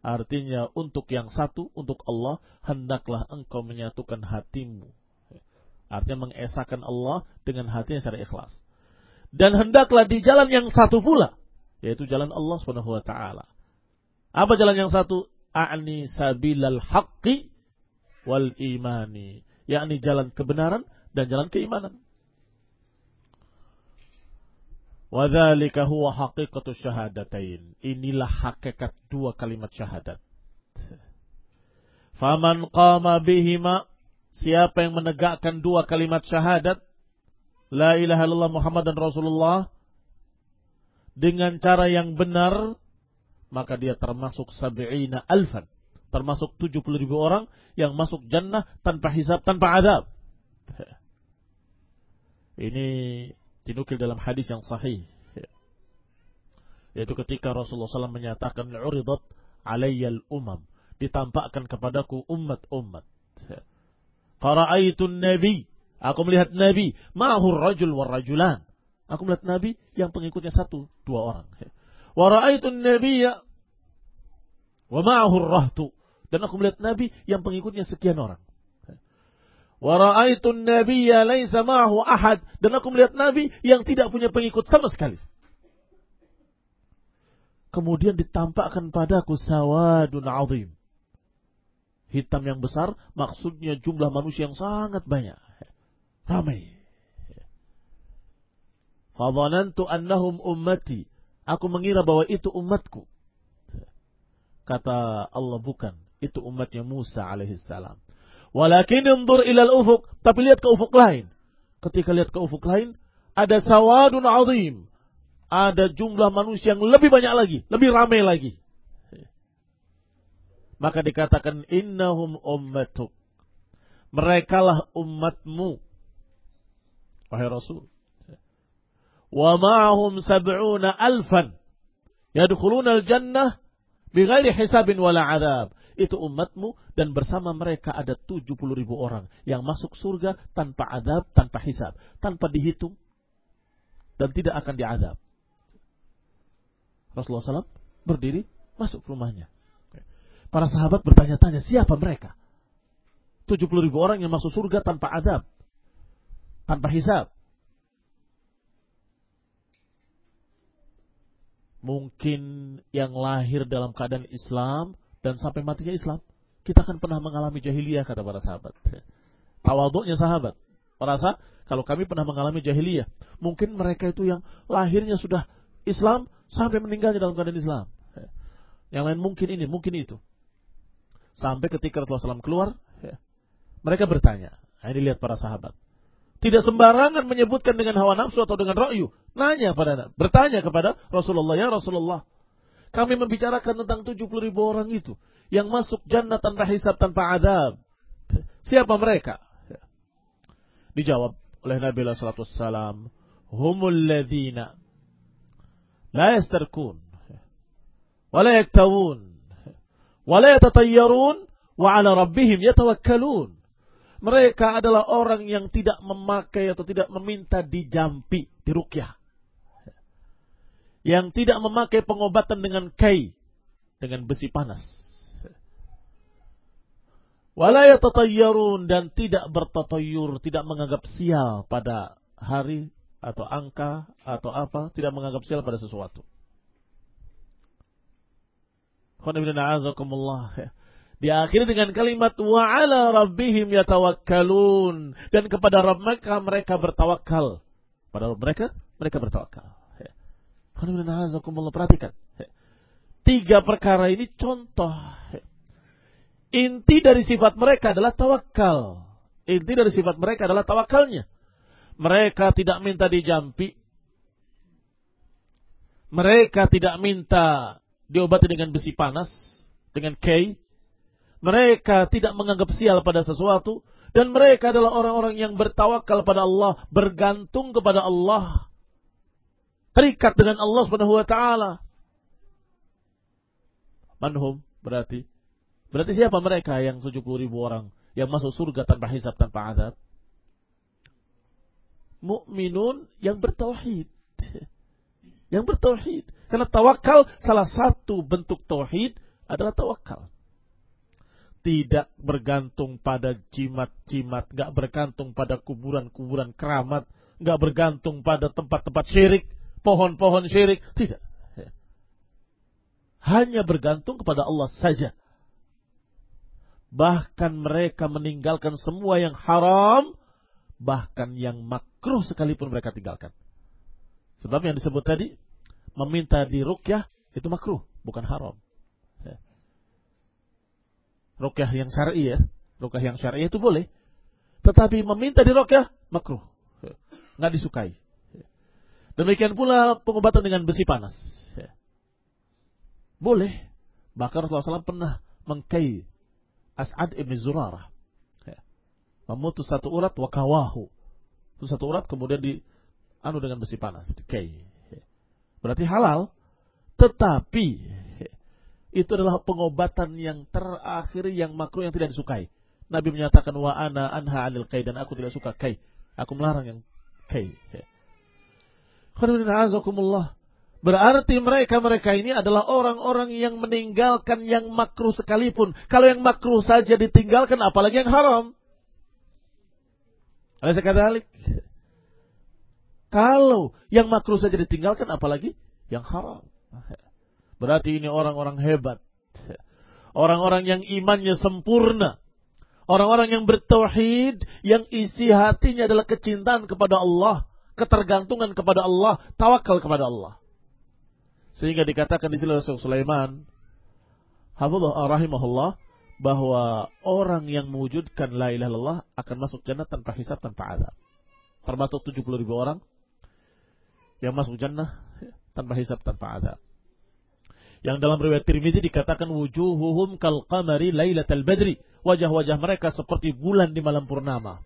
Artinya untuk yang satu, untuk Allah, hendaklah engkau menyatukan hatimu. Artinya mengesahkan Allah dengan hatinya secara ikhlas. Dan hendaklah di jalan yang satu pula, yaitu jalan Allah taala. Apa jalan yang satu? A'ni sabilal haqqi wal imani, yakni jalan kebenaran dan jalan keimanan. Wadhalika huwa haqiqatu syahadatain. Inilah hakikat dua kalimat syahadat. Faman qama bihima siapa yang menegakkan dua kalimat syahadat la ilaha illallah Muhammad dan Rasulullah dengan cara yang benar maka dia termasuk sab'ina alfan termasuk 70 ribu orang yang masuk jannah tanpa hisab tanpa adab ini dinukil dalam hadis yang sahih. Yaitu ketika Rasulullah SAW menyatakan uridat alayyal umam. Ditampakkan kepadaku umat-umat. Fara'aitun nabi. Aku melihat nabi. Ma'ahur rajul rajulan. Aku melihat nabi yang pengikutnya satu, dua orang. Wara'aitun nabiya. Wa ma'ahur rahtu. Dan aku melihat nabi yang pengikutnya sekian orang. Wa ra'aitun nabiyya laisa ma'ahu ahad dan aku melihat nabi yang tidak punya pengikut sama sekali. Kemudian ditampakkan padaku sawadun azim. Hitam yang besar maksudnya jumlah manusia yang sangat banyak. Ramai. Fadhanantu annahum ummati. Aku mengira bahwa itu umatku. Kata Allah bukan. Itu umatnya Musa alaihissalam. Walakin undur ilal ufuk. Tapi lihat ke ufuk lain. Ketika lihat ke ufuk lain, ada sawadun azim. Ada jumlah manusia yang lebih banyak lagi, lebih ramai lagi. Maka dikatakan innahum ummatuk. Merekalah umatmu. Wahai Rasul. Wa ma'ahum sab'una alfan. Yadkhuluna al-jannah bighairi hisabin wala adab itu umatmu dan bersama mereka ada 70 ribu orang yang masuk surga tanpa adab, tanpa hisab, tanpa dihitung dan tidak akan diadab. Rasulullah SAW berdiri masuk rumahnya. Para sahabat bertanya-tanya siapa mereka? 70 ribu orang yang masuk surga tanpa adab, tanpa hisab. Mungkin yang lahir dalam keadaan Islam dan sampai matinya Islam, kita akan pernah mengalami jahiliyah kata para sahabat. Tawaduknya sahabat. Merasa kalau kami pernah mengalami jahiliyah, mungkin mereka itu yang lahirnya sudah Islam sampai meninggalnya dalam keadaan Islam. Yang lain mungkin ini, mungkin itu. Sampai ketika Rasulullah SAW keluar, mereka bertanya. Nah, ini lihat para sahabat. Tidak sembarangan menyebutkan dengan hawa nafsu atau dengan ra'yu. Nanya pada, bertanya kepada Rasulullah, ya Rasulullah, kami membicarakan tentang 70 ribu orang itu. Yang masuk jannah tanpa hisab, tanpa adab. Siapa mereka? Dijawab oleh Nabi Wasallam. Humul ladhina. La yastarkun. Wala yaktawun. Wala yatatayyarun. Wa ala rabbihim yatawakkalun. Mereka adalah orang yang tidak memakai atau tidak meminta dijampi, dirukyah yang tidak memakai pengobatan dengan kai, dengan besi panas. Walaya tatayyarun dan tidak bertatayur, tidak menganggap sial pada hari atau angka atau apa, tidak menganggap sial pada sesuatu. Diakhiri dengan kalimat wa ala rabbihim yatawakkalun dan kepada Rabb mereka mereka bertawakal. Pada mereka mereka bertawakal. Perhatikan. Tiga perkara ini contoh. Inti dari sifat mereka adalah tawakal. Inti dari sifat mereka adalah tawakalnya. Mereka tidak minta dijampi. Mereka tidak minta diobati dengan besi panas. Dengan kei. Mereka tidak menganggap sial pada sesuatu. Dan mereka adalah orang-orang yang bertawakal pada Allah. Bergantung kepada Allah terikat dengan Allah Subhanahu wa taala. Manhum berarti berarti siapa mereka yang 70 ribu orang yang masuk surga tanpa hisab tanpa azab? mukminun yang bertauhid. Yang bertauhid. Karena tawakal salah satu bentuk tauhid adalah tawakal. Tidak bergantung pada jimat-jimat, nggak bergantung pada kuburan-kuburan keramat, nggak bergantung pada tempat-tempat syirik, pohon-pohon syirik, tidak. Hanya bergantung kepada Allah saja. Bahkan mereka meninggalkan semua yang haram, bahkan yang makruh sekalipun mereka tinggalkan. Sebab yang disebut tadi, meminta di rukyah itu makruh, bukan haram. Ya. Rukyah yang syar'i ya, rukyah yang syar'i itu boleh. Tetapi meminta di rukyah makruh, ya. nggak disukai. Ya. Demikian pula pengobatan dengan besi panas. Boleh. Bahkan Rasulullah SAW pernah mengkai As'ad ibn Zurarah. Memutus satu urat wakawahu. Itu satu urat kemudian di anu dengan besi panas, dikai. Berarti halal. Tetapi itu adalah pengobatan yang terakhir yang makruh yang tidak disukai. Nabi menyatakan wa ana anha anil kai dan aku tidak suka kai. Aku melarang yang kai. Berarti mereka-mereka ini adalah orang-orang yang meninggalkan yang makruh sekalipun. Kalau yang makruh saja ditinggalkan, apalagi yang haram. Alaysa kadzalik? Kalau yang makruh saja ditinggalkan, apalagi yang haram. Berarti ini orang-orang hebat. Orang-orang yang imannya sempurna. Orang-orang yang bertauhid, yang isi hatinya adalah kecintaan kepada Allah, ketergantungan kepada Allah, tawakal kepada Allah. Sehingga dikatakan di sini Rasul Sulaiman, Hafizullah rahimahullah, bahwa orang yang mewujudkan la ilaha illallah akan masuk jannah tanpa hisab tanpa azab. Termasuk 70 ribu orang yang masuk jannah tanpa hisab tanpa azab. Yang dalam riwayat Tirmidzi dikatakan wujuhuhum kal qamari lailatal badri. Wajah-wajah mereka seperti bulan di malam purnama.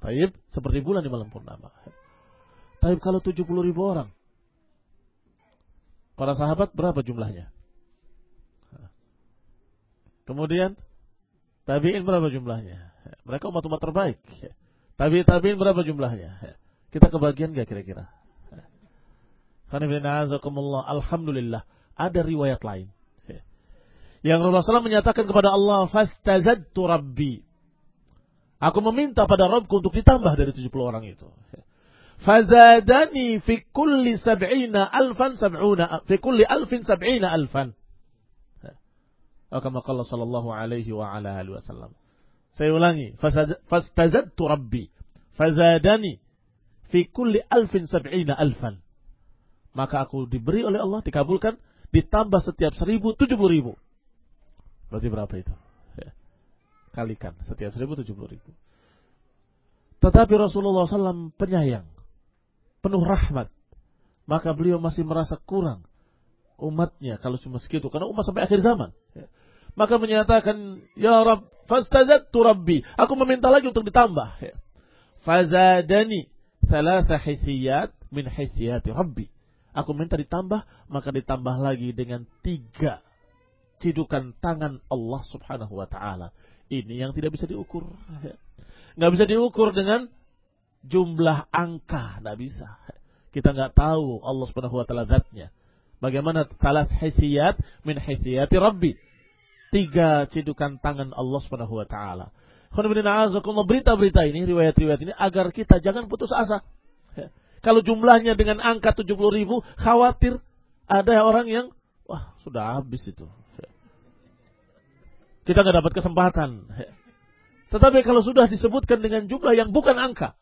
Taib seperti bulan di malam purnama. Taib kalau 70 ribu orang Para sahabat berapa jumlahnya? Kemudian tabi'in berapa jumlahnya? Mereka umat-umat terbaik. Tabi'in tabi'in berapa jumlahnya? Kita kebagian gak kira-kira? Alhamdulillah ada riwayat lain. Yang Rasulullah menyatakan kepada Allah, Fastazadtu Rabbi. Aku meminta pada Rabbku untuk ditambah dari 70 orang itu. Fazadani fi kulli sab'ina alfan sab'una fi kulli alfin sab'ina alfan. Kama qala sallallahu alaihi wa ala alihi wasallam. Saya ulangi, fastazadtu rabbi fazadani fi kulli alfin sab'ina alfan. Maka aku diberi oleh Allah, dikabulkan, ditambah setiap seribu, tujuh puluh ribu. Berarti berapa itu? Kalikan, setiap seribu, tujuh puluh ribu. Tetapi Rasulullah SAW penyayang penuh rahmat. Maka beliau masih merasa kurang umatnya kalau cuma segitu. Karena umat sampai akhir zaman. Maka menyatakan, Ya Rabb, fastazadtu Rabbi. Aku meminta lagi untuk ditambah. Fazadani thalatha hisiyat min hisiyati Rabbi. Aku minta ditambah, maka ditambah lagi dengan tiga cidukan tangan Allah subhanahu wa ta'ala. Ini yang tidak bisa diukur. Nggak bisa diukur dengan jumlah angka, tidak bisa. Kita nggak tahu Allah Subhanahu wa taala zatnya. Bagaimana salah hisiyat min hisiyati Rabbi. Tiga cidukan tangan Allah Subhanahu wa taala. berita-berita ini, riwayat-riwayat ini agar kita jangan putus asa. Kalau jumlahnya dengan angka 70 ribu, khawatir ada orang yang, wah sudah habis itu. Kita nggak dapat kesempatan. Tetapi kalau sudah disebutkan dengan jumlah yang bukan angka,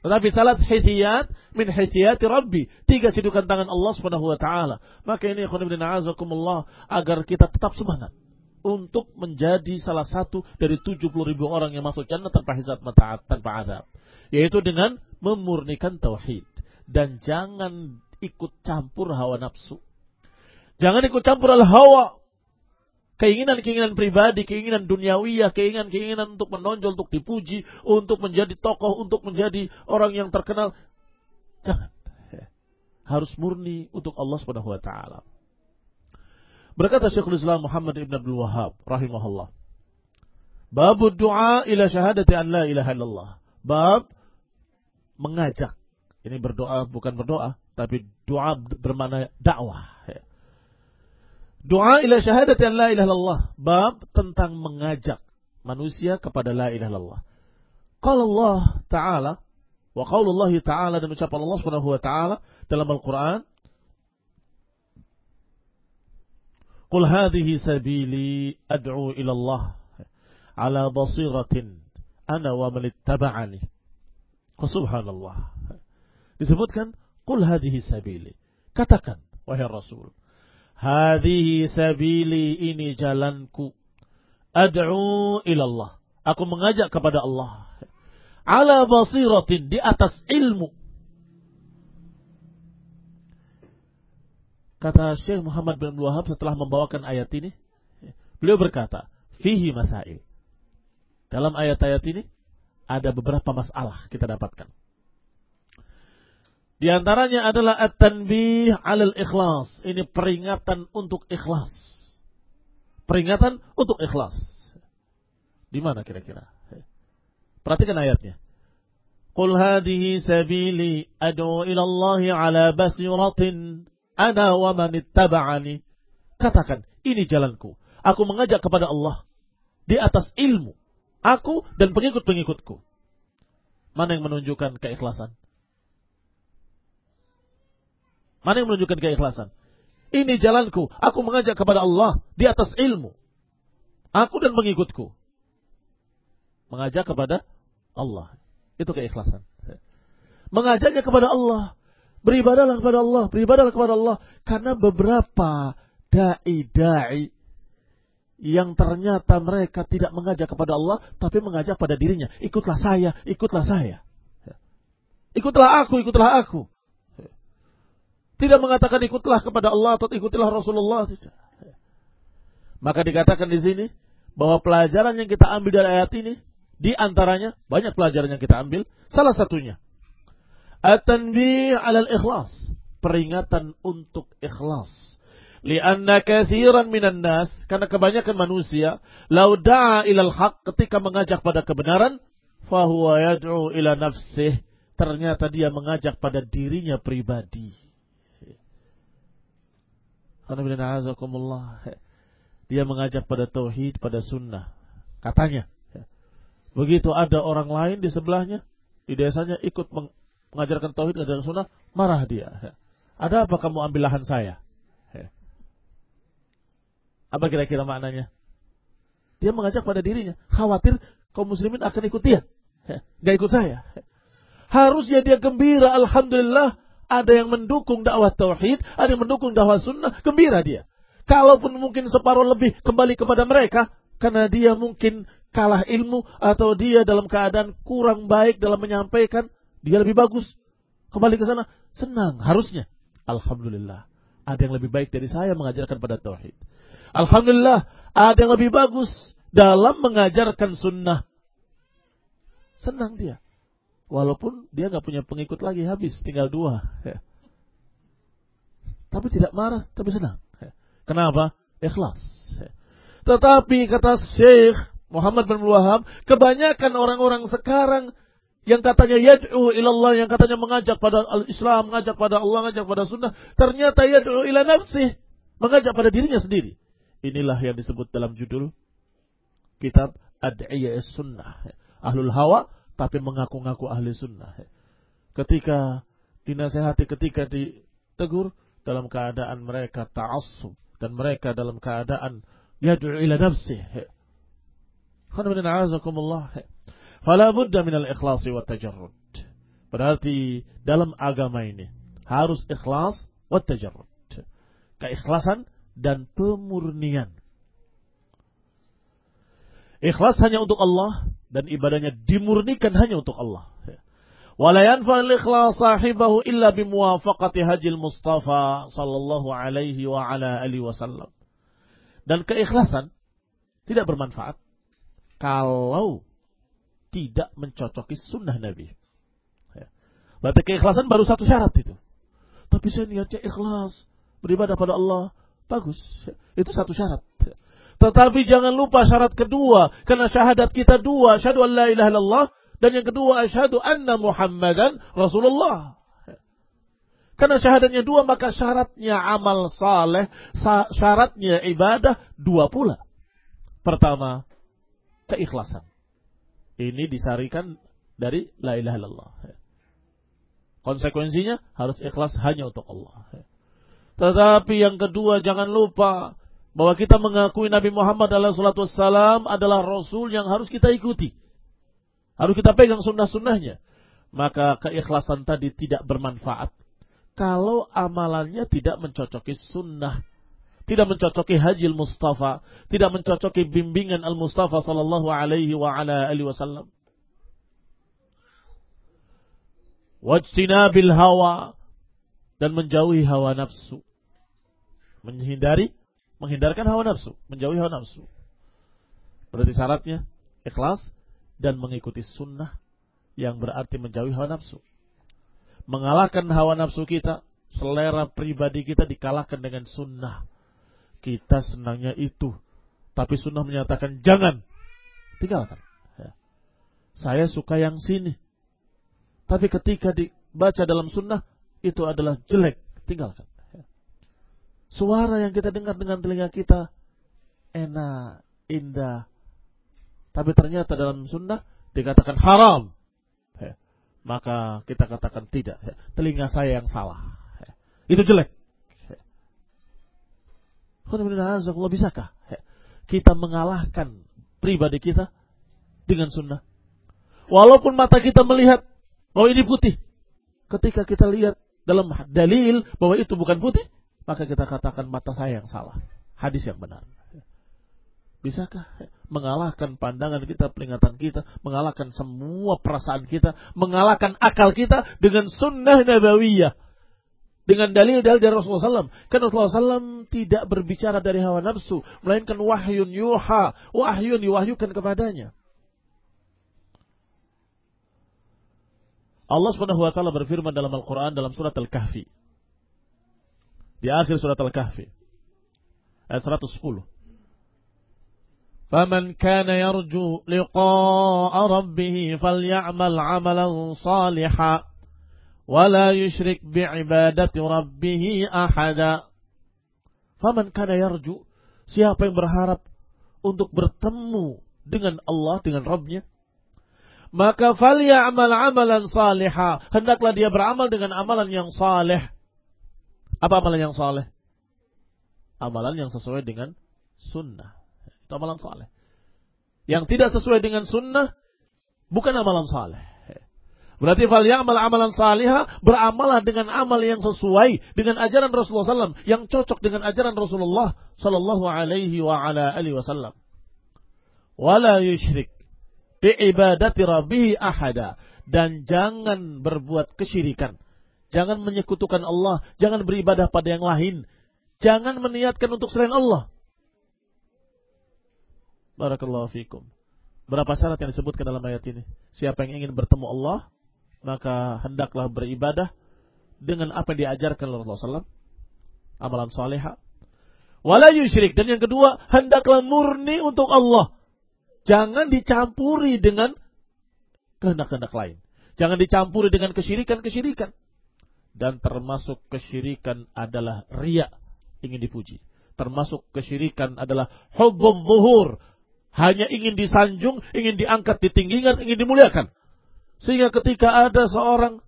tetapi salat hisiyat min hisiyati Rabbi. Tiga cidukan tangan Allah subhanahu wa ta'ala. Maka ini khunibin a'azakumullah agar kita tetap semangat. Untuk menjadi salah satu dari 70 ribu orang yang masuk jannah tanpa hisab tanpa azab. Yaitu dengan memurnikan tauhid. Dan jangan ikut campur hawa nafsu. Jangan ikut campur al-hawa keinginan-keinginan pribadi, keinginan duniawiyah, keinginan-keinginan untuk menonjol, untuk dipuji, untuk menjadi tokoh, untuk menjadi orang yang terkenal. Jangan. Harus murni untuk Allah Subhanahu wa taala. Berkata Syekhul Islam Muhammad Ibn Abdul Wahab rahimahullah. Bab doa ila syahadati an la ilaha illallah. Bab mengajak. Ini berdoa bukan berdoa, tapi doa bermakna dakwah. Doa ila syahadat yang la ilaha illallah. Bab tentang mengajak manusia kepada la ilaha illallah. Qala Allah Ta'ala wa qaulullah Ta'ala dan ucapan Allah Subhanahu wa taala dalam Al-Qur'an Qul hadhihi sabili ad'u ila Allah ala basiratin ana wa man ittaba'ani. Subhanallah. Disebutkan qul hadhihi sabili. Katakan wahai Rasul, hadhihi sabili ini jalanku ad'u ila Allah. Aku mengajak kepada Allah. Ala basiratin di atas ilmu. Kata Syekh Muhammad bin Wahab setelah membawakan ayat ini, beliau berkata, fihi masail. Dalam ayat-ayat ini ada beberapa masalah kita dapatkan. Di antaranya adalah at-tanbih 'alal ikhlas. Ini peringatan untuk ikhlas. Peringatan untuk ikhlas. Di mana kira-kira? Perhatikan ayatnya. Qul hadhihi sabili ad'u ila Allah 'ala basiratin ana wa man ittaba'ani. Katakan, ini jalanku. Aku mengajak kepada Allah di atas ilmu. Aku dan pengikut-pengikutku. Mana yang menunjukkan keikhlasan? Mana yang menunjukkan keikhlasan? Ini jalanku. Aku mengajak kepada Allah di atas ilmu. Aku dan pengikutku. Mengajak kepada Allah. Itu keikhlasan. Mengajaknya kepada Allah. Beribadahlah kepada Allah, beribadahlah kepada Allah. Karena beberapa da'i-da'i yang ternyata mereka tidak mengajak kepada Allah, tapi mengajak pada dirinya. Ikutlah saya, ikutlah saya. Ikutlah aku, ikutlah aku. Tidak mengatakan ikutlah kepada Allah atau ikutilah Rasulullah. Maka dikatakan di sini bahwa pelajaran yang kita ambil dari ayat ini di antaranya banyak pelajaran yang kita ambil. Salah satunya At-tanbih 'alal ikhlas. Peringatan untuk ikhlas. Lianna kathiran minan nas, karena kebanyakan manusia, lau da'a ilal haq ketika mengajak pada kebenaran, fahuwa yad'u ila nafsih. Ternyata dia mengajak pada dirinya pribadi. Dia mengajak pada tauhid, pada sunnah. Katanya. Begitu ada orang lain di sebelahnya, di desanya ikut mengajarkan tauhid dan sunnah, marah dia. Ada apa kamu ambil lahan saya? Apa kira-kira maknanya? Dia mengajak pada dirinya, khawatir kaum muslimin akan ikut dia. Gak ikut saya. Harusnya dia gembira, Alhamdulillah, ada yang mendukung dakwah tauhid, ada yang mendukung dakwah sunnah, gembira dia. Kalaupun mungkin separuh lebih kembali kepada mereka, karena dia mungkin kalah ilmu atau dia dalam keadaan kurang baik dalam menyampaikan, dia lebih bagus. Kembali ke sana, senang harusnya. Alhamdulillah, ada yang lebih baik dari saya mengajarkan pada tauhid. Alhamdulillah, ada yang lebih bagus dalam mengajarkan sunnah. Senang dia. Walaupun dia nggak punya pengikut lagi, habis tinggal dua. Ya. Tapi tidak marah, tapi senang. Ya. Kenapa? Ikhlas. Ya. Tetapi kata Syekh Muhammad bin Wahab, kebanyakan orang-orang sekarang yang katanya yad'u ilallah, yang katanya mengajak pada Islam, mengajak pada Allah, mengajak pada sunnah, ternyata yad'u ila nafsih, mengajak pada dirinya sendiri. Inilah yang disebut dalam judul kitab Ad'iyah Sunnah. Ahlul Hawa, tapi mengaku-ngaku ahli sunnah. Ketika dinasehati, ketika ditegur, dalam keadaan mereka ta'assub, dan mereka dalam keadaan yad'u ila nafsih. Alhamdulillah, Fala budda minal ikhlasi wa tajarrud. Berarti dalam agama ini harus ikhlas wa tajarrud. Keikhlasan dan pemurnian. Ikhlas hanya untuk Allah dan ibadahnya dimurnikan hanya untuk Allah. Wala yanfa'ul sahibahu illa bimuwafaqati hajil Mustafa sallallahu alaihi wa ala alihi wasallam. Dan keikhlasan tidak bermanfaat kalau tidak mencocoki sunnah Nabi. Ya. Berarti keikhlasan baru satu syarat itu. Tapi saya niatnya ikhlas, beribadah pada Allah, bagus. Ya. Itu satu syarat. Tetapi jangan lupa syarat kedua, karena syahadat kita dua, syahadu an la ilaha illallah, Dan yang kedua, asyhadu anna Muhammadan Rasulullah. Karena syahadatnya dua, maka syaratnya amal saleh, syaratnya ibadah dua pula. Pertama, keikhlasan. Ini disarikan dari la ilaha illallah. Konsekuensinya harus ikhlas hanya untuk Allah. Tetapi yang kedua jangan lupa bahwa kita mengakui Nabi Muhammad SAW adalah Rasul yang harus kita ikuti. Harus kita pegang sunnah-sunnahnya. Maka keikhlasan tadi tidak bermanfaat. Kalau amalannya tidak mencocoki sunnah. Tidak mencocoki haji Mustafa. Tidak mencocoki bimbingan al-Mustafa sallallahu alaihi wa ala alihi wasallam. Wajtinabil hawa. Dan menjauhi hawa nafsu. Menghindari menghindarkan hawa nafsu, menjauhi hawa nafsu. Berarti syaratnya ikhlas dan mengikuti sunnah yang berarti menjauhi hawa nafsu. Mengalahkan hawa nafsu kita, selera pribadi kita dikalahkan dengan sunnah. Kita senangnya itu, tapi sunnah menyatakan jangan, tinggalkan. Ya. Saya suka yang sini, tapi ketika dibaca dalam sunnah itu adalah jelek, tinggalkan. Suara yang kita dengar dengan telinga kita enak, indah. Tapi ternyata dalam sunnah dikatakan haram. Maka kita katakan tidak. Telinga saya yang salah. Itu jelek. Allah bisakah kita mengalahkan pribadi kita dengan sunnah? Walaupun mata kita melihat bahwa ini putih. Ketika kita lihat dalam dalil bahwa itu bukan putih, maka kita katakan mata saya yang salah. Hadis yang benar. Bisakah mengalahkan pandangan kita, peringatan kita, mengalahkan semua perasaan kita, mengalahkan akal kita dengan sunnah nabawiyah. Dengan dalil-dalil dari Rasulullah SAW. Karena Rasulullah SAW tidak berbicara dari hawa nafsu. Melainkan wahyun yuha. Wahyun diwahyukan kepadanya. Allah taala berfirman dalam Al-Qur'an dalam surat Al-Kahfi di akhir surat Al-Kahfi ayat 110. فمن كان يرجو لقاء ربه فليعمل عملا صالحا ولا يشرك بعبادة ربه أحدا فمن كان يرجو siapa yang berharap untuk bertemu dengan Allah dengan Rabbnya maka falyamal amalan salihah hendaklah dia beramal dengan amalan yang saleh apa amalan yang saleh? Amalan yang sesuai dengan sunnah. Itu amalan saleh. Yang tidak sesuai dengan sunnah, bukan amalan saleh. Berarti fal ya'mal amalan salihah beramalah dengan amal yang sesuai dengan ajaran Rasulullah SAW yang cocok dengan ajaran Rasulullah Sallallahu Alaihi Wasallam. Wala yushrik bi ibadati rabbih ahada dan jangan berbuat kesyirikan Jangan menyekutukan Allah. Jangan beribadah pada yang lain. Jangan meniatkan untuk selain Allah. Barakallahu fikum. Berapa syarat yang disebutkan dalam ayat ini? Siapa yang ingin bertemu Allah, maka hendaklah beribadah dengan apa yang diajarkan oleh Rasulullah SAW. Amalan salihah. Wala yusyrik. Dan yang kedua, hendaklah murni untuk Allah. Jangan dicampuri dengan kehendak-kehendak lain. Jangan dicampuri dengan kesyirikan-kesyirikan dan termasuk kesyirikan adalah riak ingin dipuji. Termasuk kesyirikan adalah hubbul zuhur. Hanya ingin disanjung, ingin diangkat di tinggikan, ingin dimuliakan. Sehingga ketika ada seorang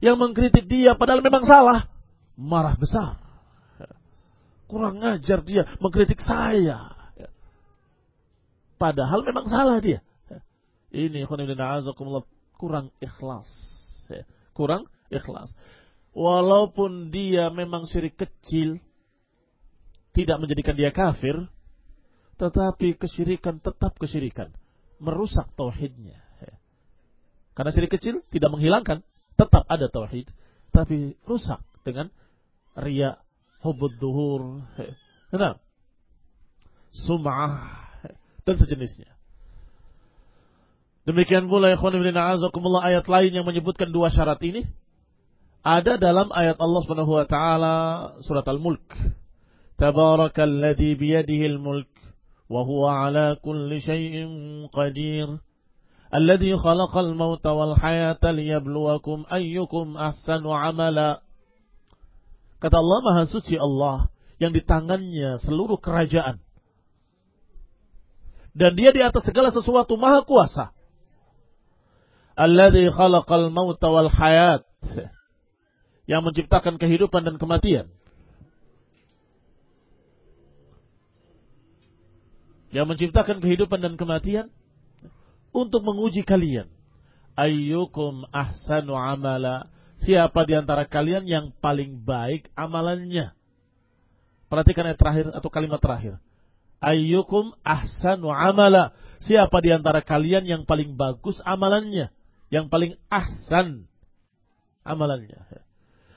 yang mengkritik dia padahal memang salah, marah besar. Kurang ngajar dia mengkritik saya. Padahal memang salah dia. Ini kurang ikhlas. Kurang ikhlas walaupun dia memang syirik kecil, tidak menjadikan dia kafir, tetapi kesyirikan tetap kesyirikan, merusak tauhidnya. Karena syirik kecil tidak menghilangkan, tetap ada tauhid, tapi rusak dengan ria, hubud duhur, kenapa? sum'ah dan sejenisnya. Demikian pula ibn ayat lain yang menyebutkan dua syarat ini ada dalam ayat Allah Subhanahu wa taala surat Al-Mulk. Tabarakalladzi biyadihi al-mulk wa huwa ala kulli syai'in qadir. Alladhi khalaqal mauta wal hayata liyabluwakum ayyukum ahsanu amala. Kata Allah Maha Suci Allah yang di tangannya seluruh kerajaan. Dan dia di atas segala sesuatu maha kuasa. Alladhi khalaqal mauta wal hayat. Yang menciptakan kehidupan dan kematian. Yang menciptakan kehidupan dan kematian untuk menguji kalian. Ayyukum ahsanu amala. Siapa di antara kalian yang paling baik amalannya? Perhatikan ayat terakhir atau kalimat terakhir. Ayyukum ahsanu amala. Siapa di antara kalian yang paling bagus amalannya? Yang paling ahsan amalannya.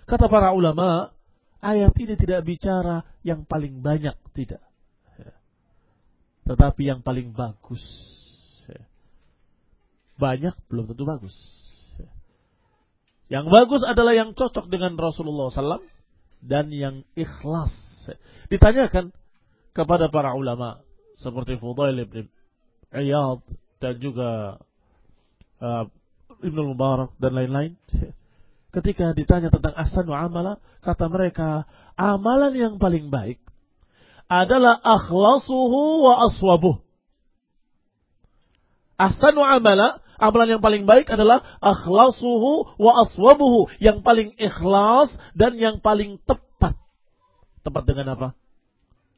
Kata para ulama, ayat ini tidak bicara yang paling banyak, tidak. Tetapi yang paling bagus banyak belum tentu bagus. Yang bagus adalah yang cocok dengan Rasulullah SAW dan yang ikhlas. Ditanyakan kepada para ulama seperti Fudail ibn Iyad dan juga uh, Ibnu Mubarak dan lain-lain. Ketika ditanya tentang ahsan wa amala, kata mereka, amalan yang paling baik adalah akhlasuhu wa aswabuh. Ahsanu amala Amalan yang paling baik adalah akhlasuhu wa aswabuhu. Yang paling ikhlas dan yang paling tepat. Tepat dengan apa?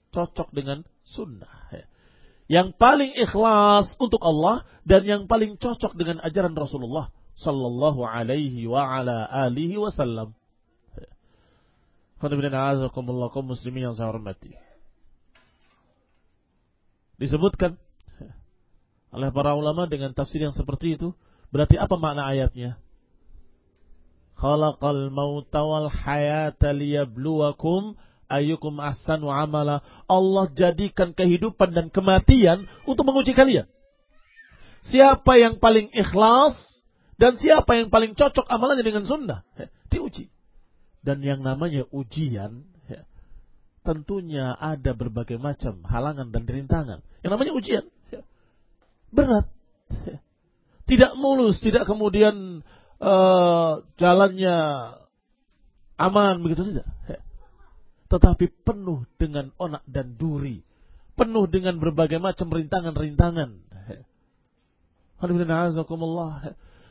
Cocok dengan sunnah. Yang paling ikhlas untuk Allah dan yang paling cocok dengan ajaran Rasulullah sallallahu alaihi wa ala alihi wasallam. kaum muslimin yang saya hormati. Disebutkan oleh para ulama dengan tafsir yang seperti itu. Berarti apa makna ayatnya? Khalaqal mauta wal hayata liyabluwakum ayyukum ahsanu amala. Allah jadikan kehidupan dan kematian untuk menguji kalian. Siapa yang paling ikhlas dan siapa yang paling cocok amalannya dengan sunnah. Diuji. Dan yang namanya ujian, tentunya ada berbagai macam halangan dan rintangan. Yang namanya ujian berat. Tidak mulus, tidak kemudian uh, jalannya aman begitu tidak. Tetapi penuh dengan onak dan duri. Penuh dengan berbagai macam rintangan-rintangan.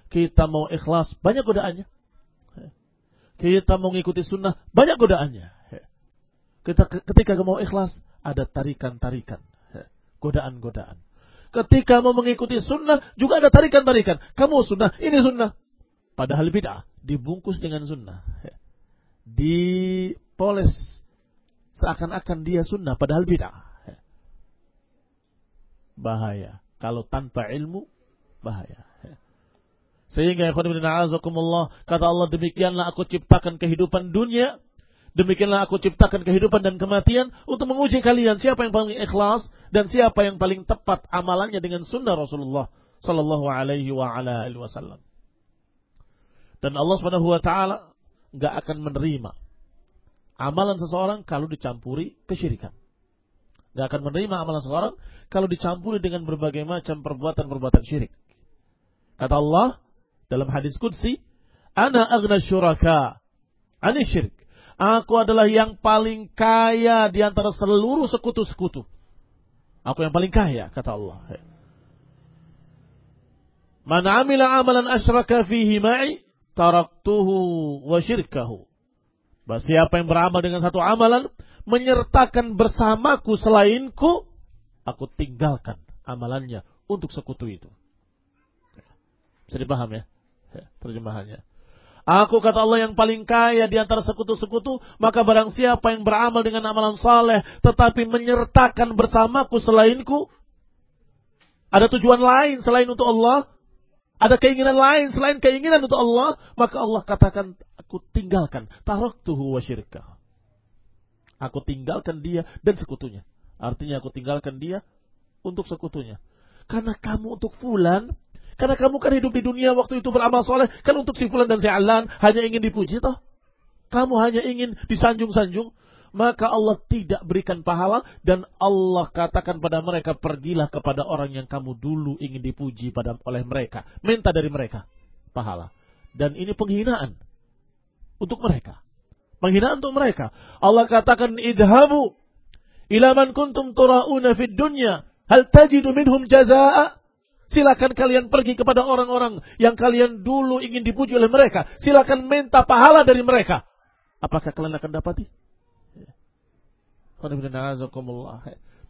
Kita mau ikhlas, banyak godaannya. Kita mau mengikuti sunnah, banyak godaannya. Kita ketika mau ikhlas, ada tarikan-tarikan. Godaan-godaan. Ketika mau mengikuti sunnah, juga ada tarikan-tarikan. Kamu sunnah, ini sunnah. Padahal bid'ah. Dibungkus dengan sunnah. Dipoles. Seakan-akan dia sunnah, padahal bid'ah. Bahaya. Kalau tanpa ilmu, bahaya. Sehingga kata Allah demikianlah aku ciptakan kehidupan dunia Demikianlah aku ciptakan kehidupan dan kematian untuk menguji kalian siapa yang paling ikhlas dan siapa yang paling tepat amalannya dengan sunnah Rasulullah Sallallahu Alaihi wa ala Wasallam. Dan Allah Subhanahu Wa Taala nggak akan menerima amalan seseorang kalau dicampuri kesyirikan. Nggak akan menerima amalan seseorang kalau dicampuri dengan berbagai macam perbuatan-perbuatan syirik. Kata Allah dalam hadis Qudsi, Ana agna syuraka, ani syirik. Aku adalah yang paling kaya di antara seluruh sekutu-sekutu. Aku yang paling kaya, kata Allah. Man amila amalan asyraka fihi ma'i, taraktuhu wa syirkahu. Siapa yang beramal dengan satu amalan, menyertakan bersamaku selainku, aku tinggalkan amalannya untuk sekutu itu. Bisa dipaham ya? Terjemahannya. Aku kata Allah yang paling kaya di antara sekutu-sekutu, maka barang siapa yang beramal dengan amalan saleh tetapi menyertakan bersamaku selainku, ada tujuan lain selain untuk Allah, ada keinginan lain selain keinginan untuk Allah, maka Allah katakan aku tinggalkan taraktuhu wa syirkah. Aku tinggalkan dia dan sekutunya. Artinya aku tinggalkan dia untuk sekutunya. Karena kamu untuk fulan karena kamu kan hidup di dunia waktu itu beramal soleh. Kan untuk si fulan dan si alan hanya ingin dipuji toh. Kamu hanya ingin disanjung-sanjung. maka Allah tidak berikan pahala dan Allah katakan pada mereka pergilah kepada orang yang kamu dulu ingin dipuji pada oleh mereka, minta dari mereka pahala. Dan ini penghinaan untuk mereka. Penghinaan untuk mereka. Allah katakan idhabu ila man kuntum turauna fid dunya hal tajidu minhum jazaa Silakan kalian pergi kepada orang-orang yang kalian dulu ingin dipuji oleh mereka. Silakan minta pahala dari mereka. Apakah kalian akan dapati?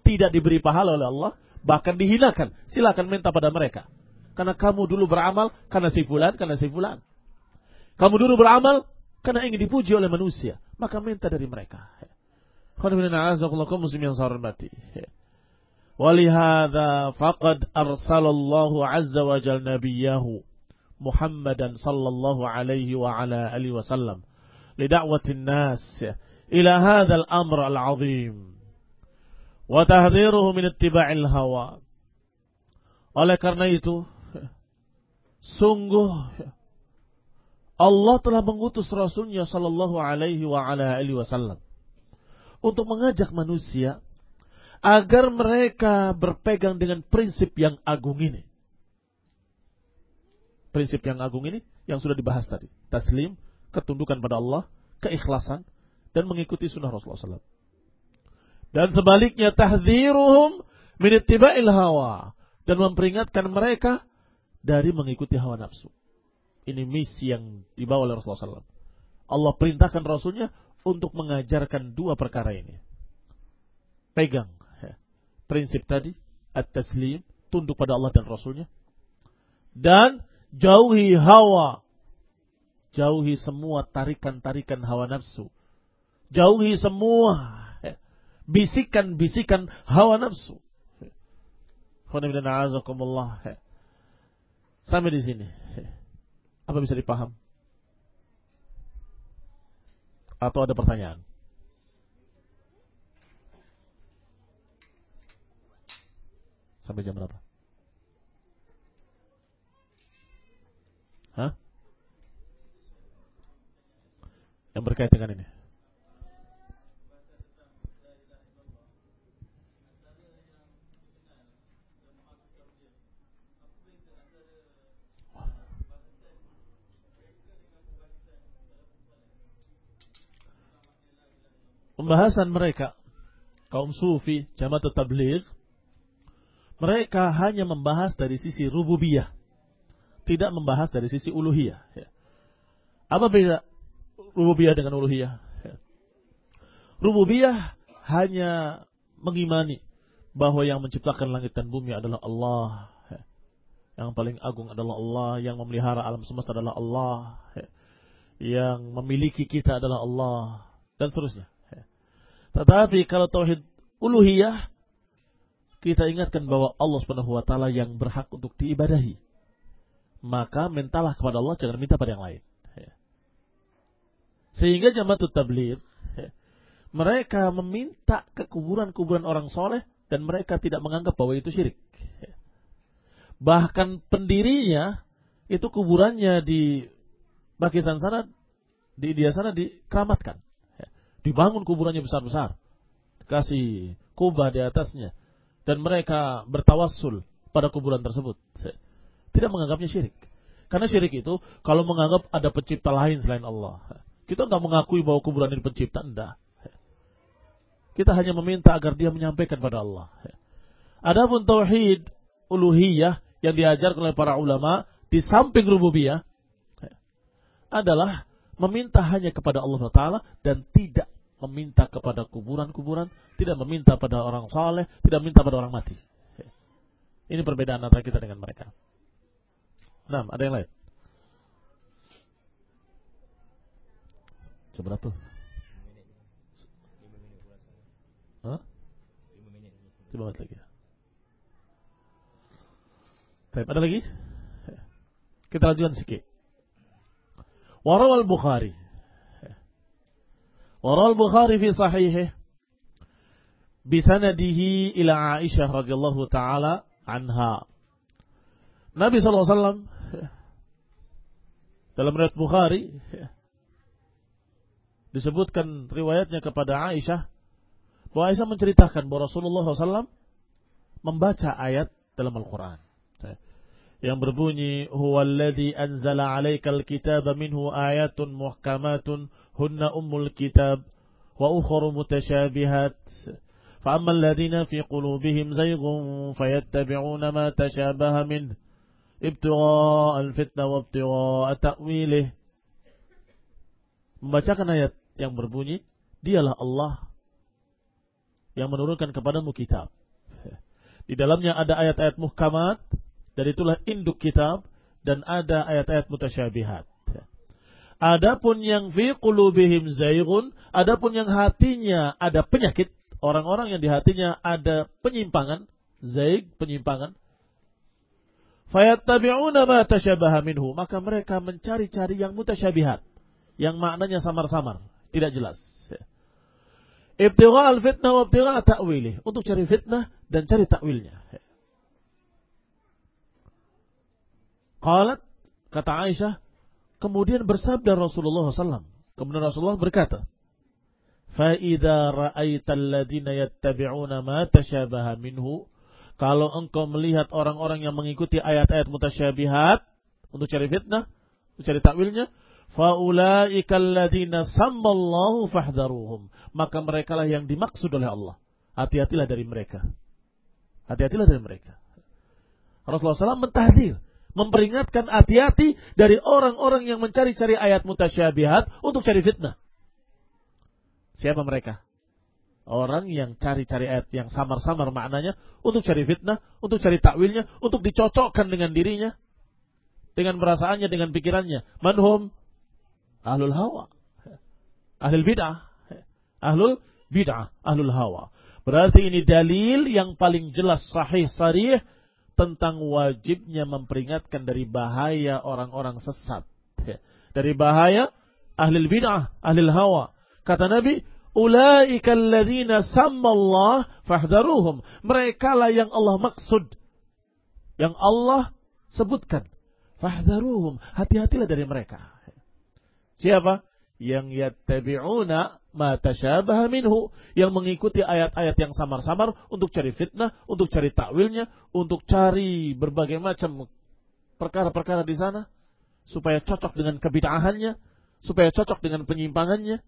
Tidak diberi pahala oleh Allah, bahkan dihinakan. Silakan minta pada mereka. Karena kamu dulu beramal karena si fulan, karena si fulan. Kamu dulu beramal karena ingin dipuji oleh manusia, maka minta dari mereka. ولهذا فقد أرسل الله عز وجل نبيه محمدا صلى الله عليه وعلى آله وسلم لدعوة الناس إلى هذا الأمر العظيم وتحذيره من اتباع الهوى oleh karena itu sungguh Allah telah mengutus Rasulnya Sallallahu Alaihi wa ala alihi Wasallam untuk mengajak manusia agar mereka berpegang dengan prinsip yang agung ini. Prinsip yang agung ini yang sudah dibahas tadi. Taslim, ketundukan pada Allah, keikhlasan, dan mengikuti sunnah Rasulullah SAW. Dan sebaliknya tahdziruhum min ittiba'il hawa dan memperingatkan mereka dari mengikuti hawa nafsu. Ini misi yang dibawa oleh Rasulullah SAW. Allah perintahkan Rasulnya untuk mengajarkan dua perkara ini. Pegang prinsip tadi, at-taslim, tunduk pada Allah dan Rasulnya. Dan jauhi hawa. Jauhi semua tarikan-tarikan hawa nafsu Jauhi semua bisikan-bisikan hawa nafsu. Sampai di sini. Apa bisa dipaham? Atau ada pertanyaan? Sampai jam berapa? Hah? Yang berkaitan dengan ini. pembahasan mereka kaum sufi jamaah tabligh mereka hanya membahas dari sisi rububiyah tidak membahas dari sisi uluhiyah ya. apa beda rububiyah dengan uluhiyah ya. rububiyah hanya mengimani bahwa yang menciptakan langit dan bumi adalah Allah ya. yang paling agung adalah Allah yang memelihara alam semesta adalah Allah ya. yang memiliki kita adalah Allah dan seterusnya tetapi kalau tauhid uluhiyah kita ingatkan bahwa Allah Subhanahu wa taala yang berhak untuk diibadahi. Maka mintalah kepada Allah jangan minta pada yang lain. Sehingga jamaah tabligh mereka meminta ke kuburan-kuburan orang soleh dan mereka tidak menganggap bahwa itu syirik. Bahkan pendirinya itu kuburannya di Pakistan sana di India sana dikeramatkan. Dibangun kuburannya besar-besar. Kasih kubah di atasnya. Dan mereka bertawassul pada kuburan tersebut. Tidak menganggapnya syirik. Karena syirik itu kalau menganggap ada pencipta lain selain Allah. Kita nggak mengakui bahwa kuburan ini pencipta, enggak. Kita hanya meminta agar dia menyampaikan pada Allah. Adapun tauhid uluhiyah yang diajarkan oleh para ulama di samping rububiyah adalah meminta hanya kepada Allah Taala dan tidak meminta kepada kuburan-kuburan, tidak meminta pada orang saleh, tidak meminta pada orang mati. Ini perbedaan antara kita dengan mereka. Nah, ada yang lain? Seberapa? Hah? 5 menit lagi. Baik, ada lagi? Kita lanjutkan sedikit. Warawal Bukhari Waral Bukhari fi sahihih bisanadihi ila Aisyah radhiyallahu taala anha. Nabi SAW <laughs> dalam riwayat Bukhari <laughs> disebutkan riwayatnya kepada Aisyah bahwa Aisyah menceritakan bahwa Rasulullah SAW membaca ayat dalam Al-Quran yang berbunyi huwa alladhi anzala alaikal kitaba minhu ayatun muhkamatun hunna ummul kitab wa ukhra mutasyabihat فأما الذين في قلوبهم زيغ فيتبعون ما تشابه منه ابتغاء الفتنة وابتغاء تأويله membacakan ayat yang berbunyi dialah Allah yang menurunkan kepadamu kitab di dalamnya ada ayat-ayat muhkamat dan itulah induk kitab dan ada ayat-ayat mutasyabihat Adapun yang fi qulubihim zaigun, adapun yang hatinya ada penyakit, orang-orang yang di hatinya ada penyimpangan, zaig, penyimpangan. Fayattabi'una ma tasyabaha minhu, maka mereka mencari-cari yang mutasyabihat, yang maknanya samar-samar, tidak jelas. Ibtigha al-fitnah wa ibtigha ta'wilih, untuk cari fitnah dan cari takwilnya. Qalat kata Aisyah, Kemudian bersabda Rasulullah SAW. Kemudian Rasulullah berkata, فَإِذَا رَأَيْتَ ladina yattabi'una مَا تَشَابَهَ minhu. Kalau engkau melihat orang-orang yang mengikuti ayat-ayat mutasyabihat untuk cari fitnah, untuk cari takwilnya, faulaikal ladina اللَّهُ fahdharuhum. Maka mereka lah yang dimaksud oleh Allah. Hati-hatilah dari mereka. Hati-hatilah dari mereka. Rasulullah SAW mentahdir memperingatkan hati-hati dari orang-orang yang mencari-cari ayat mutasyabihat untuk cari fitnah. Siapa mereka? Orang yang cari-cari ayat yang samar-samar maknanya untuk cari fitnah, untuk cari takwilnya, untuk dicocokkan dengan dirinya, dengan perasaannya, dengan pikirannya. Manhum ahlul hawa, ahlul bid'ah, ahlul bid'ah, ahlul hawa. Berarti ini dalil yang paling jelas sahih sarih tentang wajibnya memperingatkan dari bahaya orang-orang sesat. Dari bahaya ahli bid'ah, ahli hawa. Kata Nabi, Ulaika alladzina sammallah fahdharuhum. Mereka lah yang Allah maksud. Yang Allah sebutkan. Fahdharuhum. Hati-hatilah dari mereka. Siapa? Yang yattabi'una ma tashabaha minhu. Yang mengikuti ayat-ayat yang samar-samar untuk cari fitnah, untuk cari takwilnya, untuk cari berbagai macam perkara-perkara di sana supaya cocok dengan kebid'ahannya, supaya cocok dengan penyimpangannya,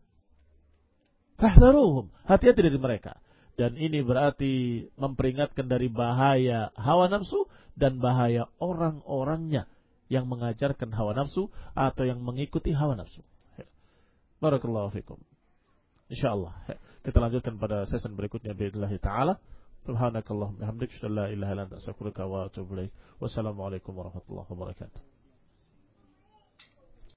Fahdharuhum. Hati-hati dari mereka. Dan ini berarti memperingatkan dari bahaya hawa nafsu dan bahaya orang-orangnya yang mengajarkan hawa nafsu atau yang mengikuti hawa nafsu. Barakallahu fikum. Insyaallah. Kita lanjutkan pada sesi berikutnya biidznillah taala. Subhanakallahumma hamdika la ilaha illa anta astaghfiruka wa atubu ilaik. Wassalamualaikum warahmatullahi wabarakatuh.